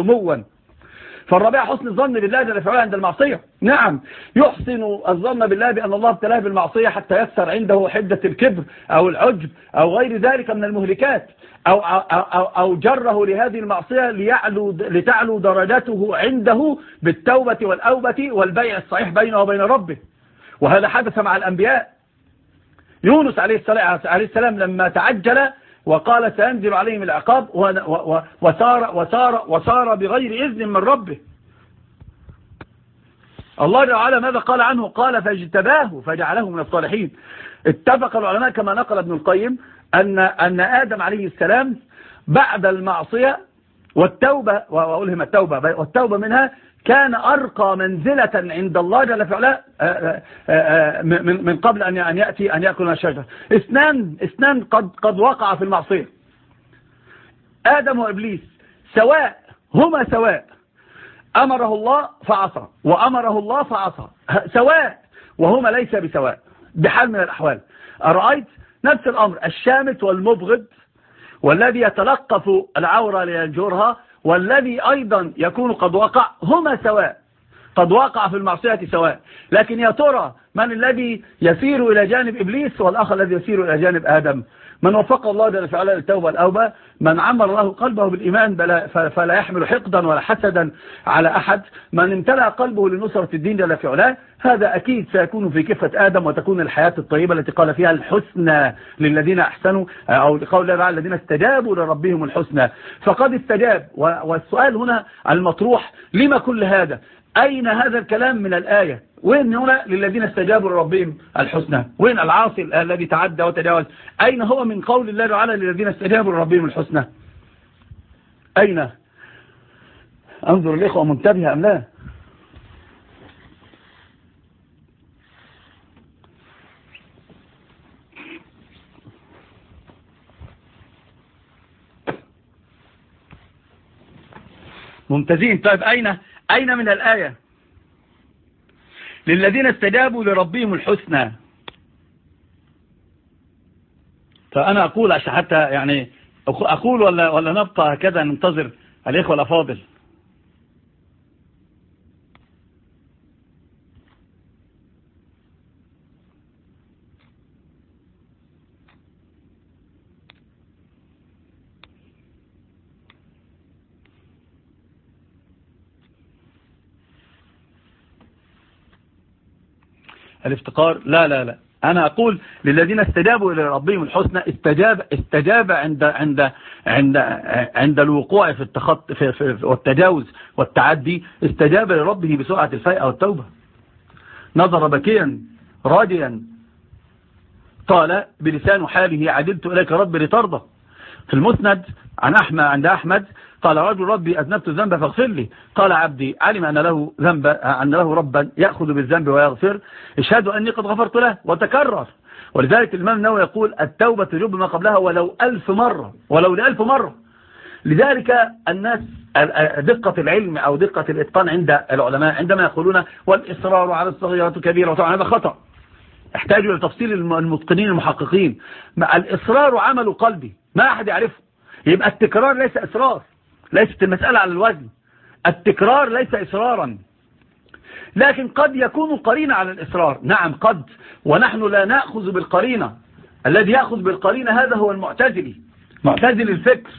سموا فالرابع حسن الظن بالله جل وعلا عند المعصية. نعم يحسن الظن بالله بأن الله ابتلاه بالمعصية حتى يكثر عنده حدة الكبر أو العجب أو غير ذلك من المهلكات أو, أو, أو, أو جره لهذه المعصية ليعلو لتعلو درجته عنده بالتوبة والأوبة والبيع الصحيح بينه وبين ربه. وهذا حدث مع الأنبياء. يونس عليه السلام لما تعجل وقال سينزل عليهم العقاب وسار, وسار, وسار بغير إذن من ربه. الله تعالى ماذا قال عنه؟ قال فاجتباه فجعله من الصالحين. اتفق العلماء كما نقل ابن القيم أن, أن آدم عليه السلام بعد المعصية والتوبة وأقولهم التوبة والتوبة منها كان أرقى منزلة عند الله جل في علاه آه، آه، آه، من قبل أن يأتي أن يأكل الشجرة. اثنان اثنان قد قد وقع في المعصية. آدم وإبليس سواء هما سواء. أمره الله فعصى وأمره الله فعصى. سواء وهما ليس بسواء. بحال من الأحوال. أرأيت؟ نفس الأمر. الشامت والمبغض والذي يتلقف العورة لينجرها والذي أيضا يكون قد وقع هما سواء. قد وقع في المعصية سواء. لكن يا ترى من الذي يسير إلى جانب إبليس والآخر الذي يسير إلى جانب آدم؟ من وفق الله جل وعلا للتوبة الأوبة من عمر الله قلبه بالإيمان فلا يحمل حقدا ولا حسدا على أحد. من امتلأ قلبه لنصرة الدين جل في علاه هذا أكيد سيكون في كفة آدم وتكون الحياة الطيبة التي قال فيها الحسنى للذين أحسنوا أو لقول الله الذين استجابوا لربهم الحسنى. فقد استجاب والسؤال هنا المطروح لما كل هذا؟ أين هذا الكلام من الآية؟ وين هنا للذين استجابوا لربهم الحسنى؟ وين العاصي الذي تعدى وتجاوز؟ أين هو من قول الله تعالى للذين استجابوا لربهم الحسنى؟ أين؟ أنظر الإخوة منتبهة أم لا؟ ممتازين. طيب أين؟ أين من الآية؟ للذين استجابوا لربهم الحسنى. فأنا أقول حتى يعني أقول ولا, ولا نبقى هكذا ننتظر الإخوة الأفاضل. الافتقار؟ لا لا لا. أنا أقول للذين استجابوا إلى ربهم الحسنى استجاب استجاب عند عند عند عند الوقوع في التخط في في والتجاوز والتعدي استجاب لربه بسرعة الفيئة والتوبة. نظر بكيا راجيا قال بلسان حاله عدلت إليك ربي لترضى. في المسند عن أحمد عند أحمد قال رجل ربي أذنبت الذنب فاغفر لي. قال عبدي علم أن له ذنب أن له ربا يأخذ بالذنب ويغفر. اشهد أني قد غفرت له وتكرر. ولذلك الإمام النووي يقول التوبة تجب ما قبلها ولو ألف مرة ولو لألف مرة. لذلك الناس دقة العلم أو دقة الإتقان عند العلماء عندما يقولون والإصرار على الصغيرة كبيرة وطبعا هذا خطأ. احتاجوا لتفصيل المتقنين المحققين. الإصرار عمل قلبي ما أحد يعرفه. يبقى التكرار ليس إصرار. ليست المسألة على الوزن. التكرار ليس إصرارا. لكن قد يكون قرينة على الإصرار. نعم قد. ونحن لا نأخذ بالقرينة. الذي يأخذ بالقرينة هذا هو المعتزلي. معتزل الفكر.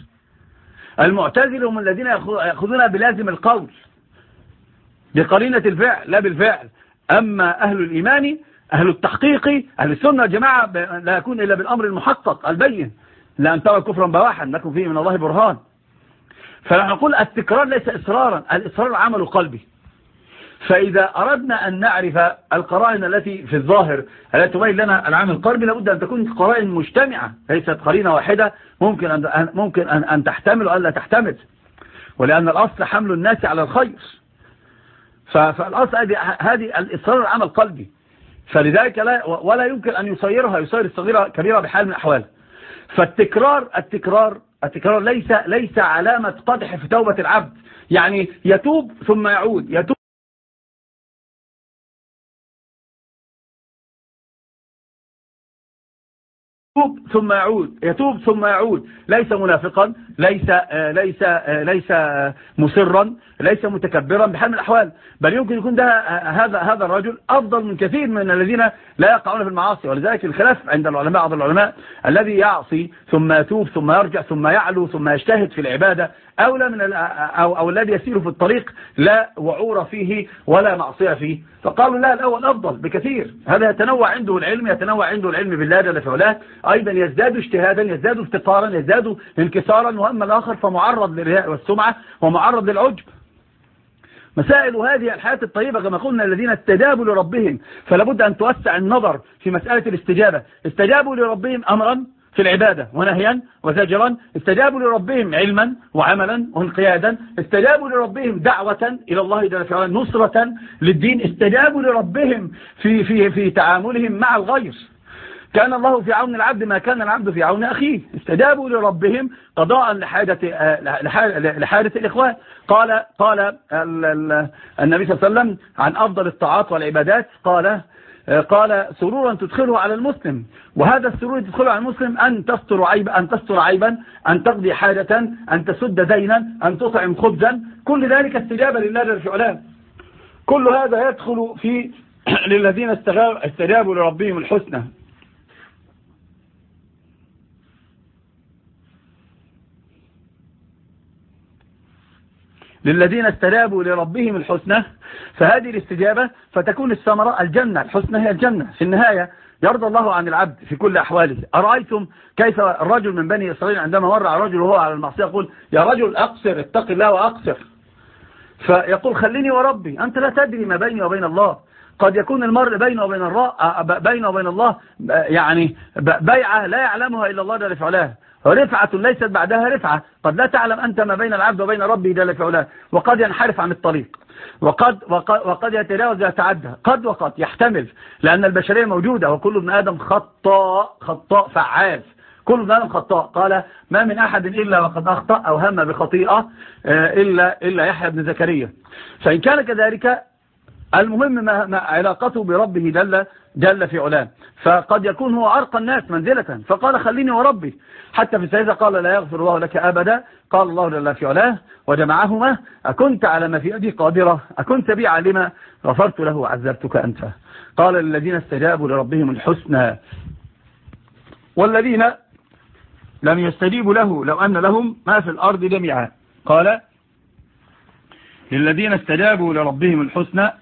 المعتزل هم الذين يأخذون بلازم القول. بقرينة الفعل لا بالفعل. أما أهل الإيمان أهل التحقيق أهل السنة والجماعة لا يكون إلا بالأمر المحقق البين. لأن ترى كفرا بواحا لكم فيه من الله برهان. فنحن نقول التكرار ليس إصرارا الإصرار عمل قلبي فإذا أردنا أن نعرف القرائن التي في الظاهر التي تبين لنا العمل القلبي لابد أن تكون قرائن مجتمعة ليست قرينة واحدة. ممكن أن, ممكن أن, أن تحتمل وأن لا تحتمل. ولأن الأصل حمل الناس على الخير. فالأصل هذه الإصرار عمل قلبي فلذلك لا ولا يمكن أن يصيرها يصير الصغيرة كبيرة بحال من الأحوال. فالتكرار التكرار التكرار ليس ليس علامة قدح في توبة العبد. يعني يتوب ثم يعود يتوب يتوب ثم يعود يتوب ثم يعود. ليس منافقا ليس ليس ليس مسرا ليس متكبرا بحال من الأحوال. بل يمكن يكون ده هذا هذا الرجل أفضل من كثير من الذين لا يقعون في المعاصي. ولذلك الخلاف عند العلماء بعض العلماء الذي يعصي ثم يتوب ثم يرجع ثم يعلو ثم يجتهد في العبادة أولى من أو, أو الذي يسير في الطريق لا وعور فيه ولا معصية فيه. فقالوا لا الأول أفضل بكثير. هذا يتنوع عنده العلم يتنوع عنده العلم بالله جل في علاه أيضا يزداد اجتهادا يزداد افتقارا يزداد انكسارا وأما الآخر فمعرض للرياء والسمعة ومعرض للعجب. مسائل هذه الحياة الطيبة كما قلنا الذين استجابوا لربهم فلابد أن توسع النظر في مسألة الاستجابة. استجابوا لربهم أمرا في العبادة ونهيا وزجرا. استجابوا لربهم علما وعملا وانقيادا. استجابوا لربهم دعوة إلى الله جل وعلا نصرة للدين. استجابوا لربهم في, في, في تعاملهم مع الغير. كان الله في عون العبد ما كان العبد في عون أخيه. استجابوا لربهم قضاء لحاجة, لحاجة الإخوان. قال, قال النبي صلى الله عليه وسلم عن أفضل الطاعات والعبادات قال قال سرورا تدخله على المسلم. وهذا السرور تدخله على المسلم أن تستر عيبا أن تستر عيبا أن تقضي حاجة أن تسد دينا أن تطعم خبزا. كل ذلك استجابة لله جل في كل هذا يدخل في *clears throat* للذين استجابوا لربهم الحسنى. للذين استجابوا لربهم الحسنى فهذه الاستجابة فتكون الثمرة الجنة الحسنى هي الجنة. في النهاية يرضى الله عن العبد في كل أحواله. أرأيتم كيف الرجل من بني إسرائيل عندما مر على رجل وهو على المعصية يقول يا رجل أقصر اتق الله وأقصر. فيقول خليني وربي أنت لا تدري ما بيني وبين الله. قد يكون المرء بينه وبين الراء بينه وبين الله يعني بيعة لا يعلمها إلا الله جل في علاه رفعة ليست بعدها رفعة. قد لا تعلم أنت ما بين العبد وبين ربه جل في علاه. وقد ينحرف عن الطريق. وقد, وقد, وقد يتجاوز ويتعدى. قد وقد يحتمل. لأن البشرية موجودة. وكل ابن آدم خطاء خطاء فعال. كل ابن آدم خطاء. قال ما من أحد إلا وقد أخطأ أو هم بخطيئة آه، إلا, إلا يحيى بن زكريا. فإن كان كذلك المهم ما علاقته بربه جل, جل في علاه. فقد يكون هو أرقى الناس منزلة. فقال خليني وربي. حتى في السيدة قال لا يغفر الله لك أبدا. قال الله جل في علاه. وجمعهما. أكنت على ما في يدي قادرة. أكنت بي عالما. غفرت له وعذبتك أنت. قال للذين استجابوا لربهم الحسنى. والذين لم يستجيبوا له لو أن لهم ما في الأرض جميعا. قال للذين استجابوا لربهم الحسنى *coughs*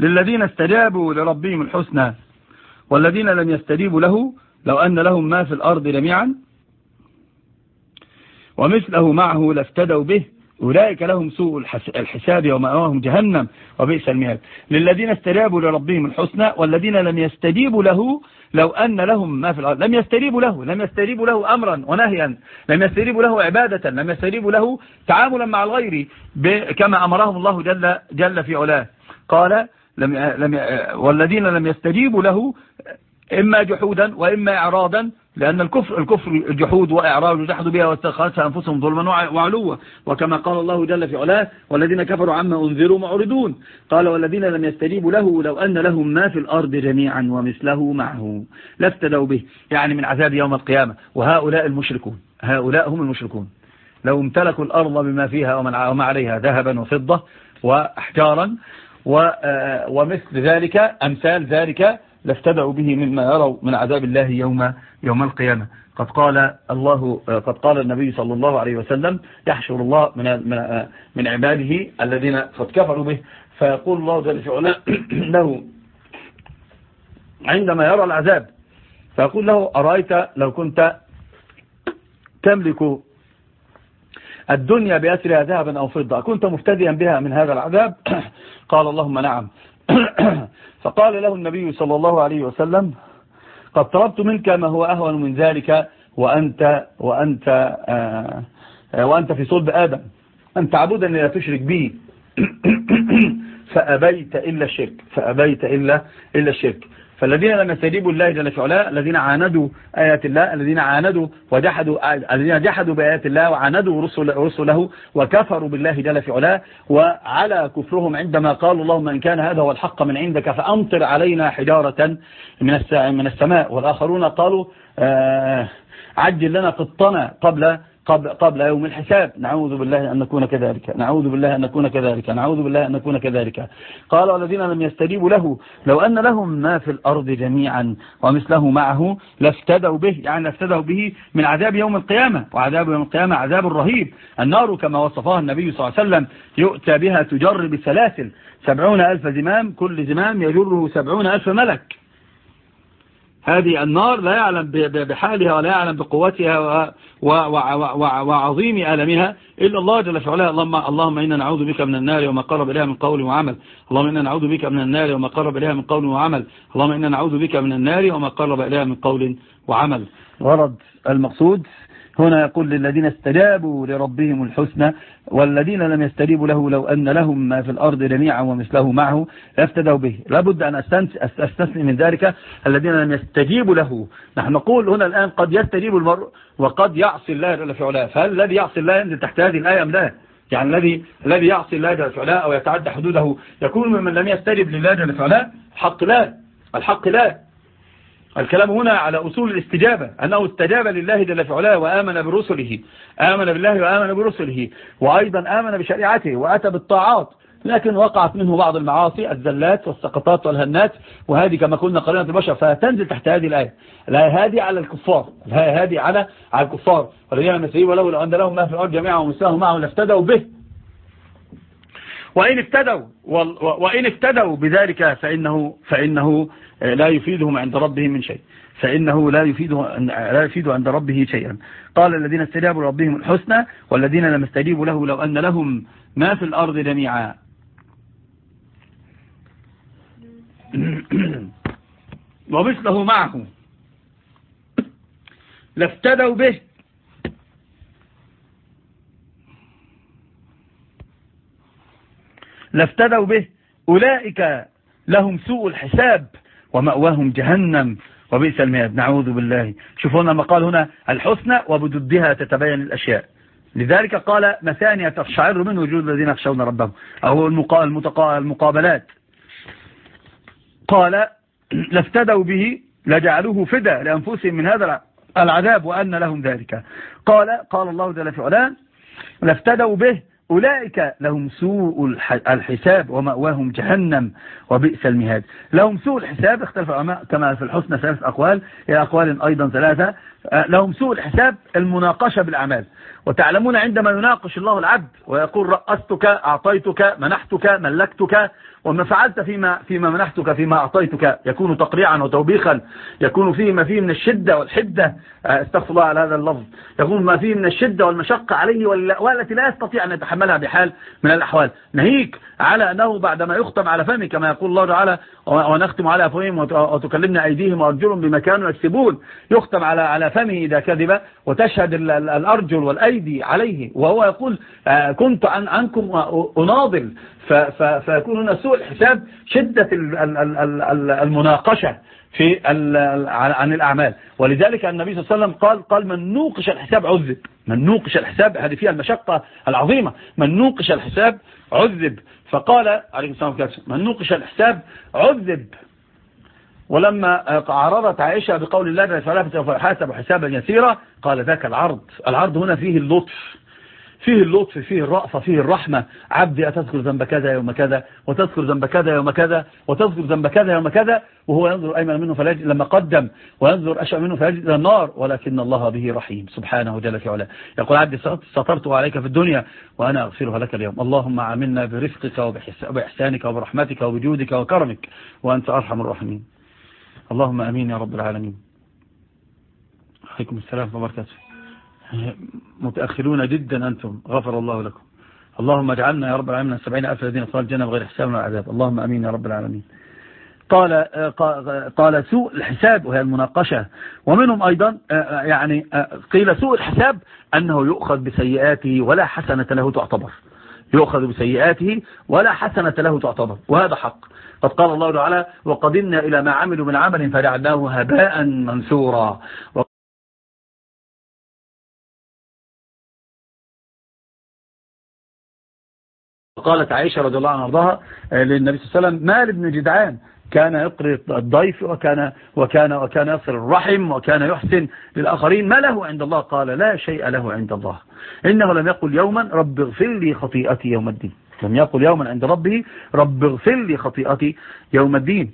للذين استجابوا لربهم الحسنى والذين لم يستجيبوا له لو أن لهم ما في الأرض جميعا ومثله معه لافتدوا به أولئك لهم سوء الحساب ومأواهم جهنم وبئس المهاد. للذين استجابوا لربهم الحسنى والذين لم يستجيبوا له لو أن لهم ما في الأرض. لم يستجيبوا له لم يستجيبوا له أمرا ونهيا. لم يستجيبوا له عبادة لم يستجيبوا له تعاملا مع الغير كما أمرهم الله جل, جل في علاه. قال لم لم والذين لم يستجيبوا له إما جحودا وإما إعراضا لأن الكفر الكفر جحود وإعراض وجحدوا بها واستخلصها أنفسهم ظلما وعلوا. وكما قال الله جل في علاه والذين كفروا عما أنذروا معرضون. قال والذين لم يستجيبوا له لو أن لهم ما في الأرض جميعا ومثله معه. لافتدوا به يعني من عذاب يوم القيامة. وهؤلاء المشركون هؤلاء هم المشركون. لو امتلكوا الأرض بما فيها وما عليها ذهبا وفضة وأحجارا ومثل ذلك أمثال ذلك لافتدعوا به مما يروا من عذاب الله يوم يوم القيامة. قد قال الله قد قال النبي صلى الله عليه وسلم يحشر الله من من عباده الذين قد كفروا به. فيقول الله جل وعلا *clears throat* له عندما يرى العذاب فيقول له أرأيت لو كنت تملك الدنيا بأسرها ذهبا أو فضة كنت مفتديا بها من هذا العذاب؟ *clears throat* قال اللهم نعم. *clears throat* فقال له النبي صلى الله عليه وسلم قد طلبت منك ما هو أهون من ذلك وأنت, وأنت, آه وأنت في صلب آدم. أن تعبدني لا تشرك بي. *clears throat* فأبيت إلا الشرك فأبيت إلا, إلا الشرك. فالذين لم يستجيبوا الله جل في علاه الذين عاندوا آيات الله الذين عاندوا وجحدوا الذين جحدوا بآيات الله وعاندوا رسل رسله وكفروا بالله جل في علاه وعلى كفرهم عندما قالوا اللهم إن كان هذا هو الحق من عندك فأمطر علينا حجارة من السماء. والآخرون قالوا آه، عجل لنا قطنا قبل قبل, قبل يوم الحساب. نعوذ بالله أن نكون كذلك. نعوذ بالله أن نكون كذلك. نعوذ بالله أن نكون كذلك. قال والذين لم يستجيبوا له لو أن لهم ما في الأرض جميعا ومثله معه لافتدوا به يعني لافتدوا به من عذاب يوم القيامة. وعذاب يوم القيامة عذاب رهيب. النار كما وصفها النبي صلى الله عليه وسلم يؤتى بها تجر بسلاسل سبعون ألف زمام كل زمام يجره سبعون ألف ملك. هذه النار لا يعلم بحالها ولا يعلم بقوتها وعظيم ألمها إلا الله جل في اللهم, اللهم إنا نعوذ بك من النار وما قرب إليها من قول وعمل. اللهم إنا نعوذ بك من النار وما قرب إليها من قول وعمل. اللهم إنا نعوذ بك من النار وما قرب إليها من قول وعمل. ورد المقصود هنا يقول للذين استجابوا لربهم الحسنى والذين لم يستجيبوا له لو أن لهم ما في الأرض جميعا ومثله معه لافتدوا به. لابد أن أستثني من ذلك الذين لم يستجيبوا له. نحن نقول هنا الآن قد يستجيب المرء وقد يعصي الله جل في علاه. فهل الذي يعصي الله ينزل تحت هذه الآية أم لا؟ يعني الذي الذي يعصي الله جل في علاه أو يتعدى حدوده يكون ممن لم يستجب لله جل في علاه؟ الحق لا. الحق لا. الكلام هنا على أصول الاستجابة أنه استجاب لله جل في علاه وآمن برسله آمن بالله وآمن برسله وأيضا آمن بشريعته وأتى بالطاعات لكن وقعت منه بعض المعاصي الزلات والسقطات والهنات وهذه كما قلنا قرينة البشر فتنزل تحت هذه الآية. الآية هذه على الكفار الآية هذه على على الكفار. والذين المسيحيين ولو لو أن لهم ما في الأرض جميعا ومسلمه معه لافتدوا به. وإن افتدوا وإن افتدوا بذلك فإنه, فإنه لا يفيدهم عند ربهم من شيء. فإنه لا يفيده لا يفيد عند ربه شيئا. قال الذين استجابوا لربهم الحسنى والذين لم استجيبوا له لو أن لهم ما في الأرض جميعا. *clears throat* ومثله معه. لافتدوا به. لافتدوا به. أولئك لهم سوء الحساب. ومأواهم جهنم وبئس المهاد. نعوذ بالله. شوفوا لما قال هنا الحسنى وبضدها تتبين الأشياء. لذلك قال مثانية تشعر من وجود الذين يخشون ربهم؟ أو المقابلات. قال لافتدوا به لجعلوه فدى لأنفسهم من هذا العذاب وأن لهم ذلك. قال قال الله جل في علان لافتدوا به أولئك لهم سوء الحساب ومأواهم جهنم وبئس المهاد. لهم سوء الحساب اختلف العلماء كما في الحسنى ثلاث أقوال إلى أقوال أيضا ثلاثة. آه، لهم سوء الحساب المناقشة بالأعمال. وتعلمون عندما يناقش الله العبد ويقول رأستك أعطيتك منحتك ملكتك وما فعلت فيما, فيما منحتك فيما أعطيتك يكون تقريعا وتوبيخا يكون فيه ما فيه من الشدة والحدة. آه، استغفر الله على هذا اللفظ. يكون ما فيه من الشدة والمشقة عليه والتي لا يستطيع أن يتحملها بحال من الأحوال. نهيك على أنه بعدما يختم على فمه كما يقول الله تعالى ونختم على أفواههم وتكلمنا أيديهم وأرجلهم بما كانوا يكسبون. يختم على على فمه إذا كذب وتشهد الأرجل والأيدي عليه وهو يقول آه، كنت عنكم أناضل. فيكون هنا سوء الحساب شدة المناقشة في عن الأعمال. ولذلك النبي صلى الله عليه وسلم قال قال من نوقش الحساب عذب. من نوقش الحساب هذه فيها المشقة العظيمة. من نوقش الحساب عذب. فقال عليه الصلاة والسلام من نوقش الحساب عذب. ولما عرضت عائشة بقول الله فلا سوف يحاسب حسابا يسيرا قال ذاك العرض. العرض هنا فيه اللطف. فيه اللطف فيه الرأفة فيه الرحمة. عبدي أتذكر ذنب كذا يوم كذا وتذكر ذنب كذا يوم كذا وتذكر ذنب كذا يوم كذا وهو ينظر أيمن منه فلا لما قدم وينظر أشأ منه فلا إلى النار ولكن الله به رحيم. سبحانه جل في علاه. يقول عبدي سترته عليك في الدنيا وأنا أغفرها لك اليوم. اللهم عاملنا برفقك وبإحسانك وبرحمتك وبجودك وكرمك وأنت أرحم الراحمين. اللهم أمين يا رب العالمين. عليكم السلام وبركاته. متأخرون جدا أنتم. غفر الله لكم. اللهم اجعلنا يا رب العالمين سبعين ألف الذين صار الجنة بغير حساب ولا عذاب. اللهم أمين يا رب العالمين. قال قال سوء الحساب وهي المناقشة. ومنهم أيضا يعني قيل سوء الحساب أنه يؤخذ بسيئاته ولا حسنة له تعتبر. يؤخذ بسيئاته ولا حسنة له تعتبر. وهذا حق. قد قال الله تعالى وقدمنا إلى ما عملوا من عمل فجعلناه هباء منثورا. قالت عائشة رضي الله عنها وارضاها للنبي صلى الله عليه وسلم مال بن جدعان. كان يقري الضيف وكان, وكان, وكان يصل الرحم وكان يحسن للآخرين. ما له عند الله؟ قال لا شيء له عند الله. إنه لم يقل يوما رب اغفر لي خطيئتي يوم الدين. لم يقل يوما عند ربه رب اغفر لي خطيئتي يوم الدين.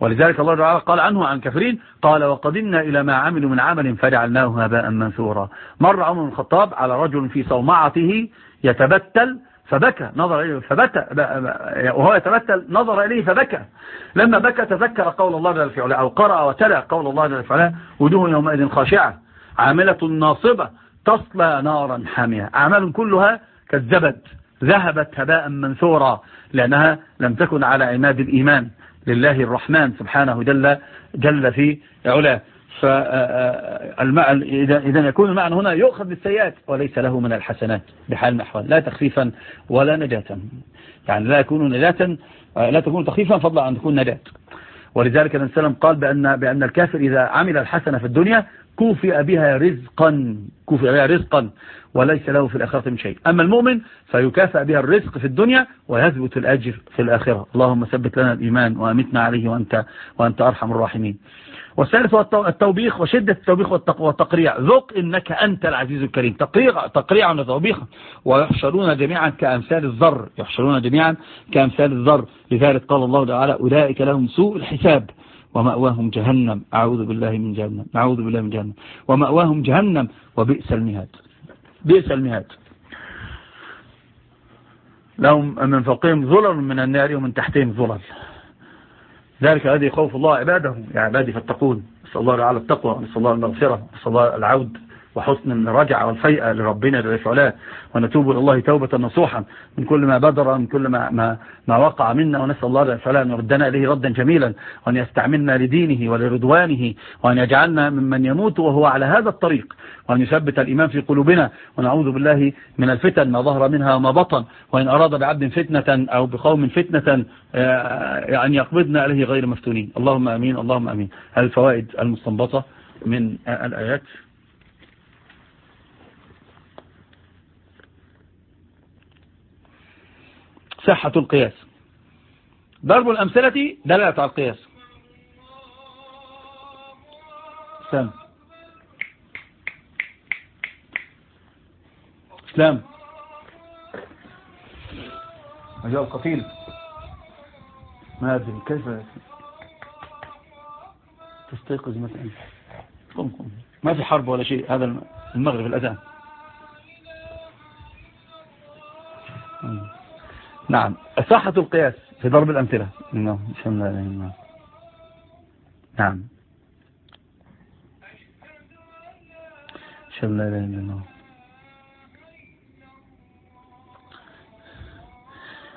ولذلك الله تعالى قال عنه عن كفرين قال وقدمنا إلى ما عملوا من عمل فجعلناه هباء منثورا. مر عمر الخطاب على رجل في صومعته يتبتل فبكى نظر إليه فبكى وهو يتبتل نظر إليه فبكى. لما بكى تذكر قول الله جل وعلا أو قرأ وتلا قول الله جل وعلا وجوه يومئذ خاشعة عاملة ناصبة تصلى نارا حامية. أعمال كلها كالزبد ذهبت هباء منثورا لأنها لم تكن على عماد الإيمان. لله الرحمن سبحانه جل, جل في علاه. إذا يكون المعنى هنا يؤخذ بالسيئات وليس له من الحسنات بحال الأحوال لا تخفيفا ولا نجاة. يعني لا يكون نجاة لا تكون تخفيفا فضلا عن تكون نجاة. ولذلك النبي صلى قال بأن, بأن الكافر إذا عمل الحسنة في الدنيا كوفئ بها رزقا كوفئ بها رزقا وليس له في الآخرة من شيء. أما المؤمن فيكافئ بها الرزق في الدنيا ويثبت الأجر في الآخرة. اللهم ثبت لنا الإيمان وأمتنا عليه وأنت, وأنت أرحم الراحمين. والثالث هو التوبيخ وشدة التوبيخ والتقريع. ذق إنك أنت العزيز الكريم. تقريع تقريعا وتوبيخا. ويحشرون جميعا كأمثال الذر. يحشرون جميعا كأمثال الذر. لذلك قال الله تعالى أولئك لهم سوء الحساب. ومأواهم جهنم. أعوذ بالله من جهنم. أعوذ بالله من جهنم. ومأواهم جهنم. وبئس المهاد. بئس المهاد. لهم من فوقهم ظلل من النار ومن تحتهم ظلل. ذلك هذه خوف الله عباده يا عبادي فاتقون نسأل الله على التقوى نسأل الله المغفرة نسأل الله العود. وحسن الرجع والفيئة لربنا جل وعلا ونتوب إلى الله توبة نصوحا من كل ما بدر من كل ما, ما, ما وقع منا ونسأل الله جل وعلا أن يردنا إليه ردا جميلا وأن يستعملنا لدينه ولرضوانه وأن يجعلنا ممن يموت وهو على هذا الطريق وأن يثبت الإيمان في قلوبنا ونعوذ بالله من الفتن ما ظهر منها وما بطن وإن أراد بعبد فتنة أو بقوم فتنة آه، أن يقبضنا عليه غير مفتونين. اللهم أمين اللهم أمين. الفوائد المستنبطة من الآيات. صحة القياس. ضرب الأمثلة دلالة على القياس. سلام. اسلام أجاء القتيل ما أدري كيف تستيقظ مثلا؟ قم قم. ما في حرب ولا شيء هذا المغرب الأذان. نعم. صحة القياس في ضرب الأمثلة. نعم. شاء الله الله.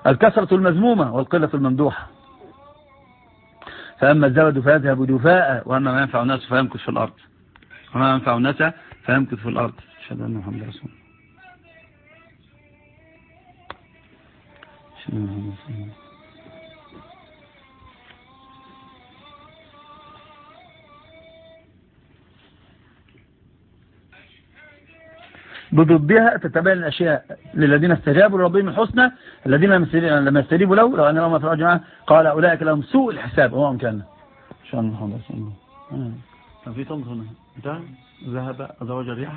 الكسرة المذمومة والقلة الممدوحة. فأما الزبد فيذهب جفاء وأما ما ينفع الناس فيمكث في الأرض. وما ينفع الناس فيمكث في الأرض. أشهد أن محمد رسول بضدها تتبين الأشياء للذين استجابوا لربهم الحسنى الذين لما استجيبوا له لو أن لهم في قال أولئك لهم سوء الحساب وهو أمكاننا شاء الله رسول الله. كان في طمس هنا. انتهى؟ ذهب أزواج الرياح؟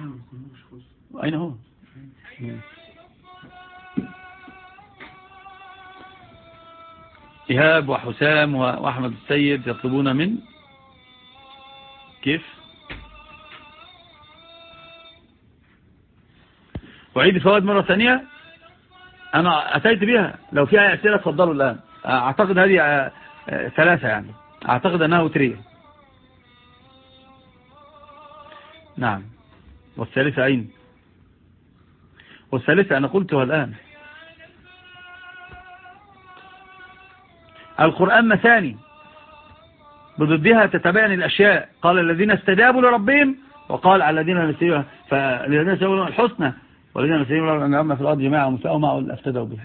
أين هو؟ إيهاب وحسام وأحمد السيد يطلبون من كيف؟ وعيد الفوائد مرة ثانية. أنا أتيت بها. لو فيها أسئلة تفضلوا الآن. أعتقد هذه آه، آه، ثلاثة يعني. أعتقد أنها وترية نعم. والثالثة أين؟ والثالثة أنا قلتها الآن. القرآن مثاني. بضدها تتبين الأشياء. قال الذين استجابوا لربهم وقال على الذين نسيبوا فالذين نسيبوا الحسنى والذين نسيبوا أن عم في الأرض جماعة ومساءوا معه أفتدوا به.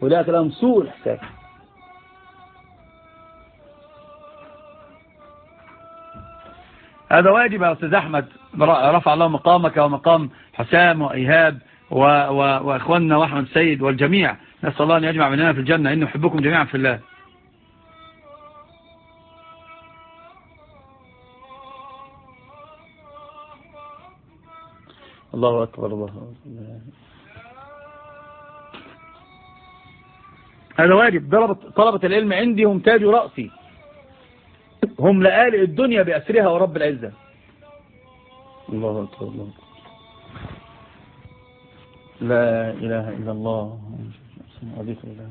وده كلام سوء الحساب. هذا واجب يا أستاذ أحمد. رفع الله مقامك ومقام حسام وإيهاب و... و... وإخواننا وأحمد السيد والجميع. نسأل الله أن يجمع مننا في الجنة. إني أحبكم جميعا في الله. الله أكبر الله أكبر. هذا واجب. طلبة العلم عندي هم تاج رأسي. هم لآلئ الدنيا بأسرها ورب العزة. الله أكبر الله لا إله إلا الله. وذكر الله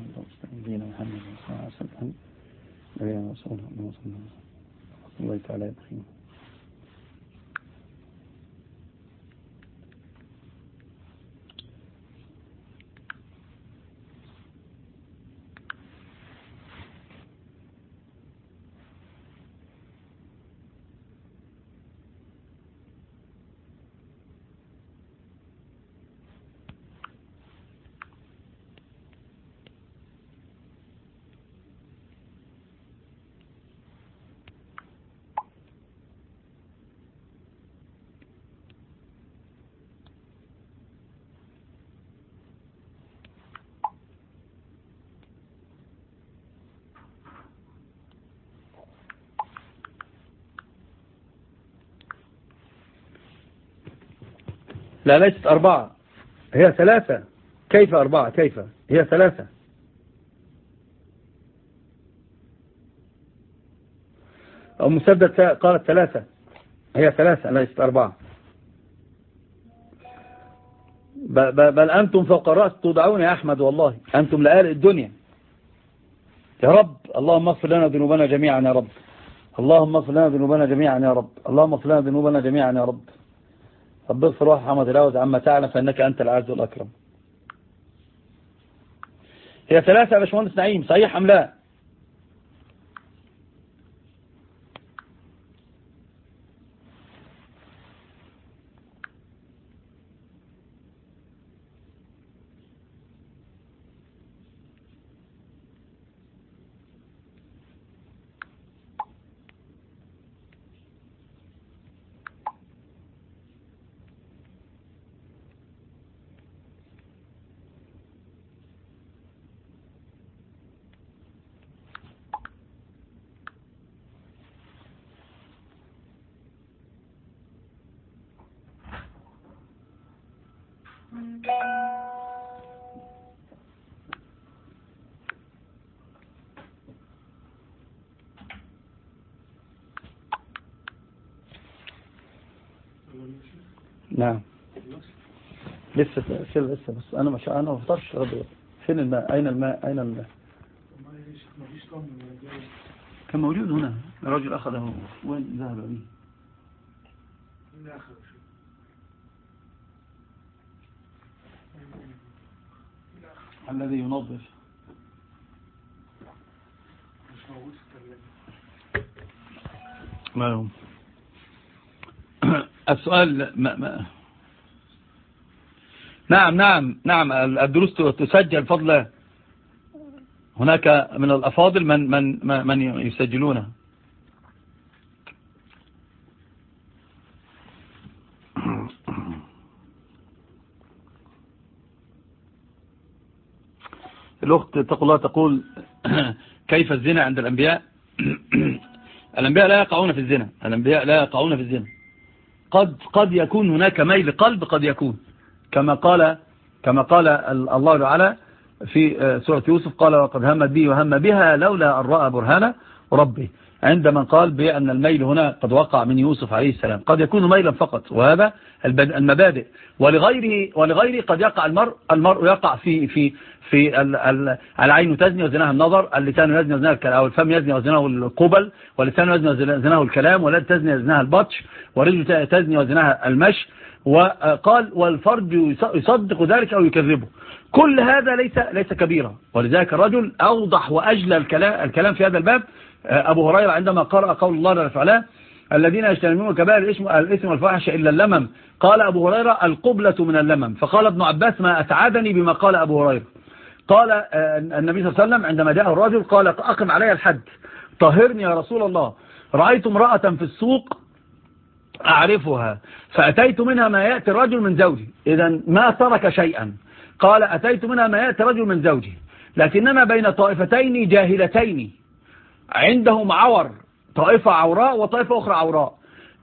دين محمد صلى الله عليه وسلم. الله صلى الله عليه وسلم لا ليست أربعة. هي ثلاثة. كيف أربعة؟ كيف؟ هي ثلاثة. أو مسدد قالت ثلاثة. هي ثلاثة ليست أربعة. بل أنتم فوق الرأس تودعون يا أحمد والله. أنتم لآل الدنيا. يا رب اللهم اغفر لنا ذنوبنا جميعا يا رب. اللهم اغفر لنا ذنوبنا جميعا يا رب. اللهم اغفر لنا ذنوبنا جميعا يا رب. رب اغفر وارحم وتلاوز عما تعلم فإنك أنت العز والأكرم هي ثلاثة يا باشمهندس نعيم صحيح أم لا؟ لسه لسه بس أنا مش أنا ما فطرش فين الماء؟ أين الماء؟ أين الماء؟ كان موجود هنا. الرجل أخذه. وين ذهب به الذي ينظف. ما لهم *coughs* السؤال ما ما نعم نعم نعم. الدروس تسجل فضلا هناك من الأفاضل من من من يسجلونها الأخت تقول الله تقول *clears throat* كيف الزنا عند الأنبياء؟ *clears throat* الأنبياء لا يقعون في الزنا. الأنبياء لا يقعون في الزنا. قد قد يكون هناك ميل قلب قد يكون. كما قال كما قال الله تعالى في سورة يوسف قال وقد همت به وهم بها لولا أن رأى برهان ربه عندما قال بأن الميل هنا قد وقع من يوسف عليه السلام قد يكون ميلا فقط وهذا المبادئ. ولغيره ولغيره قد يقع المرء المرء يقع في في في العين تزني وزناها النظر اللسان يزني وزناها الكلام أو الفم يزني وزناه القبل واللسان يزني وزناه الكلام واليد تزني وزناها البطش ورجل تزني وزناها المشي وقال والفرج يصدق ذلك أو يكذبه. كل هذا ليس ليس كبيرا. ولذلك الرجل أوضح وأجلى الكلام, في هذا الباب. أبو هريرة عندما قرأ قول الله تعالى الذين يجتنبون كبائر الاسم الاسم والفاحش إلا اللمم قال أبو هريرة القبلة من اللمم. فقال ابن عباس ما أسعدني بما قال أبو هريرة. قال آه، النبي صلى الله عليه وسلم عندما جاء الرجل قال أقم علي الحد طهرني يا رسول الله. رأيت امرأة في السوق أعرفها. فأتيت منها ما يأتي الرجل من زوجي. إذا ما ترك شيئا. قال أتيت منها ما يأتي الرجل من زوجي. لكننا بين طائفتين جاهلتين. عندهم عور طائفة عوراء وطائفة أخرى عوراء.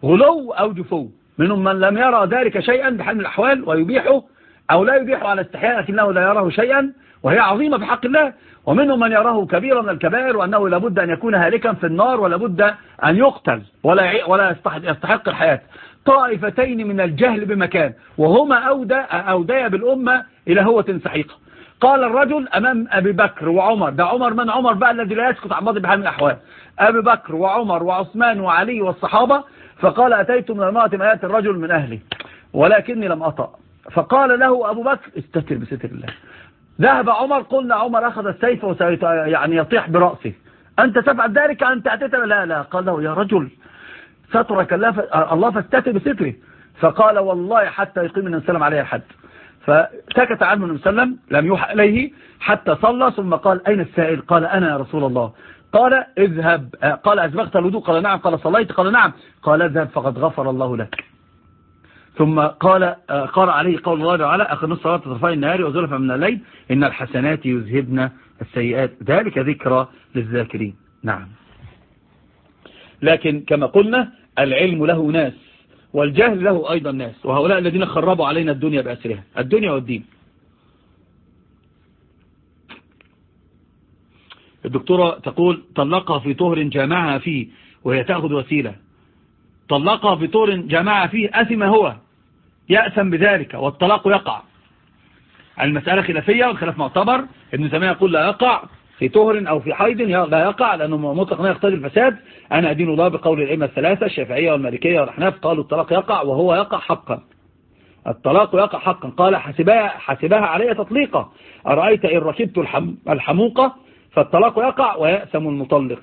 غلو أو جفو. منهم من لم يرى ذلك شيئا بحال من الأحوال ويبيحه أو لا يبيحه على استحياء لكنه لا يراه شيئا. وهي عظيمة في حق الله. ومنهم من يراه كبيرا من الكبائر وأنه لابد أن يكون هالكا في النار ولابد أن يقتل ولا ولا يستحق الحياة. طائفتين من الجهل بمكان وهما أودى, أودي بالأمة إلى هوة سحيقة. قال الرجل أمام أبي بكر وعمر ده عمر من عمر بقى الذي لا يسكت عن ماضي بحال من الأحوال. أبي بكر وعمر وعثمان وعلي والصحابة فقال أتيت من المرأة ما يأتي الرجل من أهلي ولكني لم أطأ. فقال له أبو بكر استتر بستر الله. ذهب عمر قلنا عمر أخذ السيف يعني يطيح برأسه. أنت تفعل ذلك؟ أنت أتيت؟ لا لا. قال له يا رجل سترك الله فاستتر بستره فقال والله حتى يقيم النبي صلى عليه الحد. فسكت عنه النبي صلى الله عليه وسلم لم يوحى إليه حتى صلى ثم قال أين السائل؟ قال أنا يا رسول الله. قال اذهب. قال أزبغت الوضوء؟ قال نعم. قال صليت؟ قال نعم. قال اذهب فقد غفر الله لك. ثم قال قال عليه قول الله تعالى أخذ نص صلاة طرفي النهار وزلفا من الليل إن الحسنات يذهبن السيئات. ذلك ذكرى للذاكرين. نعم. لكن كما قلنا العلم له ناس والجهل له أيضا ناس وهؤلاء الذين خربوا علينا الدنيا بأسرها. الدنيا والدين. الدكتورة تقول طلقها في طهر جامعها فيه وهي تأخذ وسيلة. طلقها في طهر جامعها فيه أثم هو. يأثم بذلك والطلاق يقع. المسألة خلافية والخلاف معتبر. ابن سمية يقول لا يقع في طهر أو في حيض لا يقع لأنه مطلق لا يقتضي الفساد. أنا أدين الله بقول الأئمة الثلاثة الشافعية والمالكية والأحناف قالوا الطلاق يقع وهو يقع حقا. الطلاق يقع حقا. قال حسبها, حسبها علي تطليقة أرأيت إن ركبت الحموقة فالطلاق يقع ويأسم المطلق.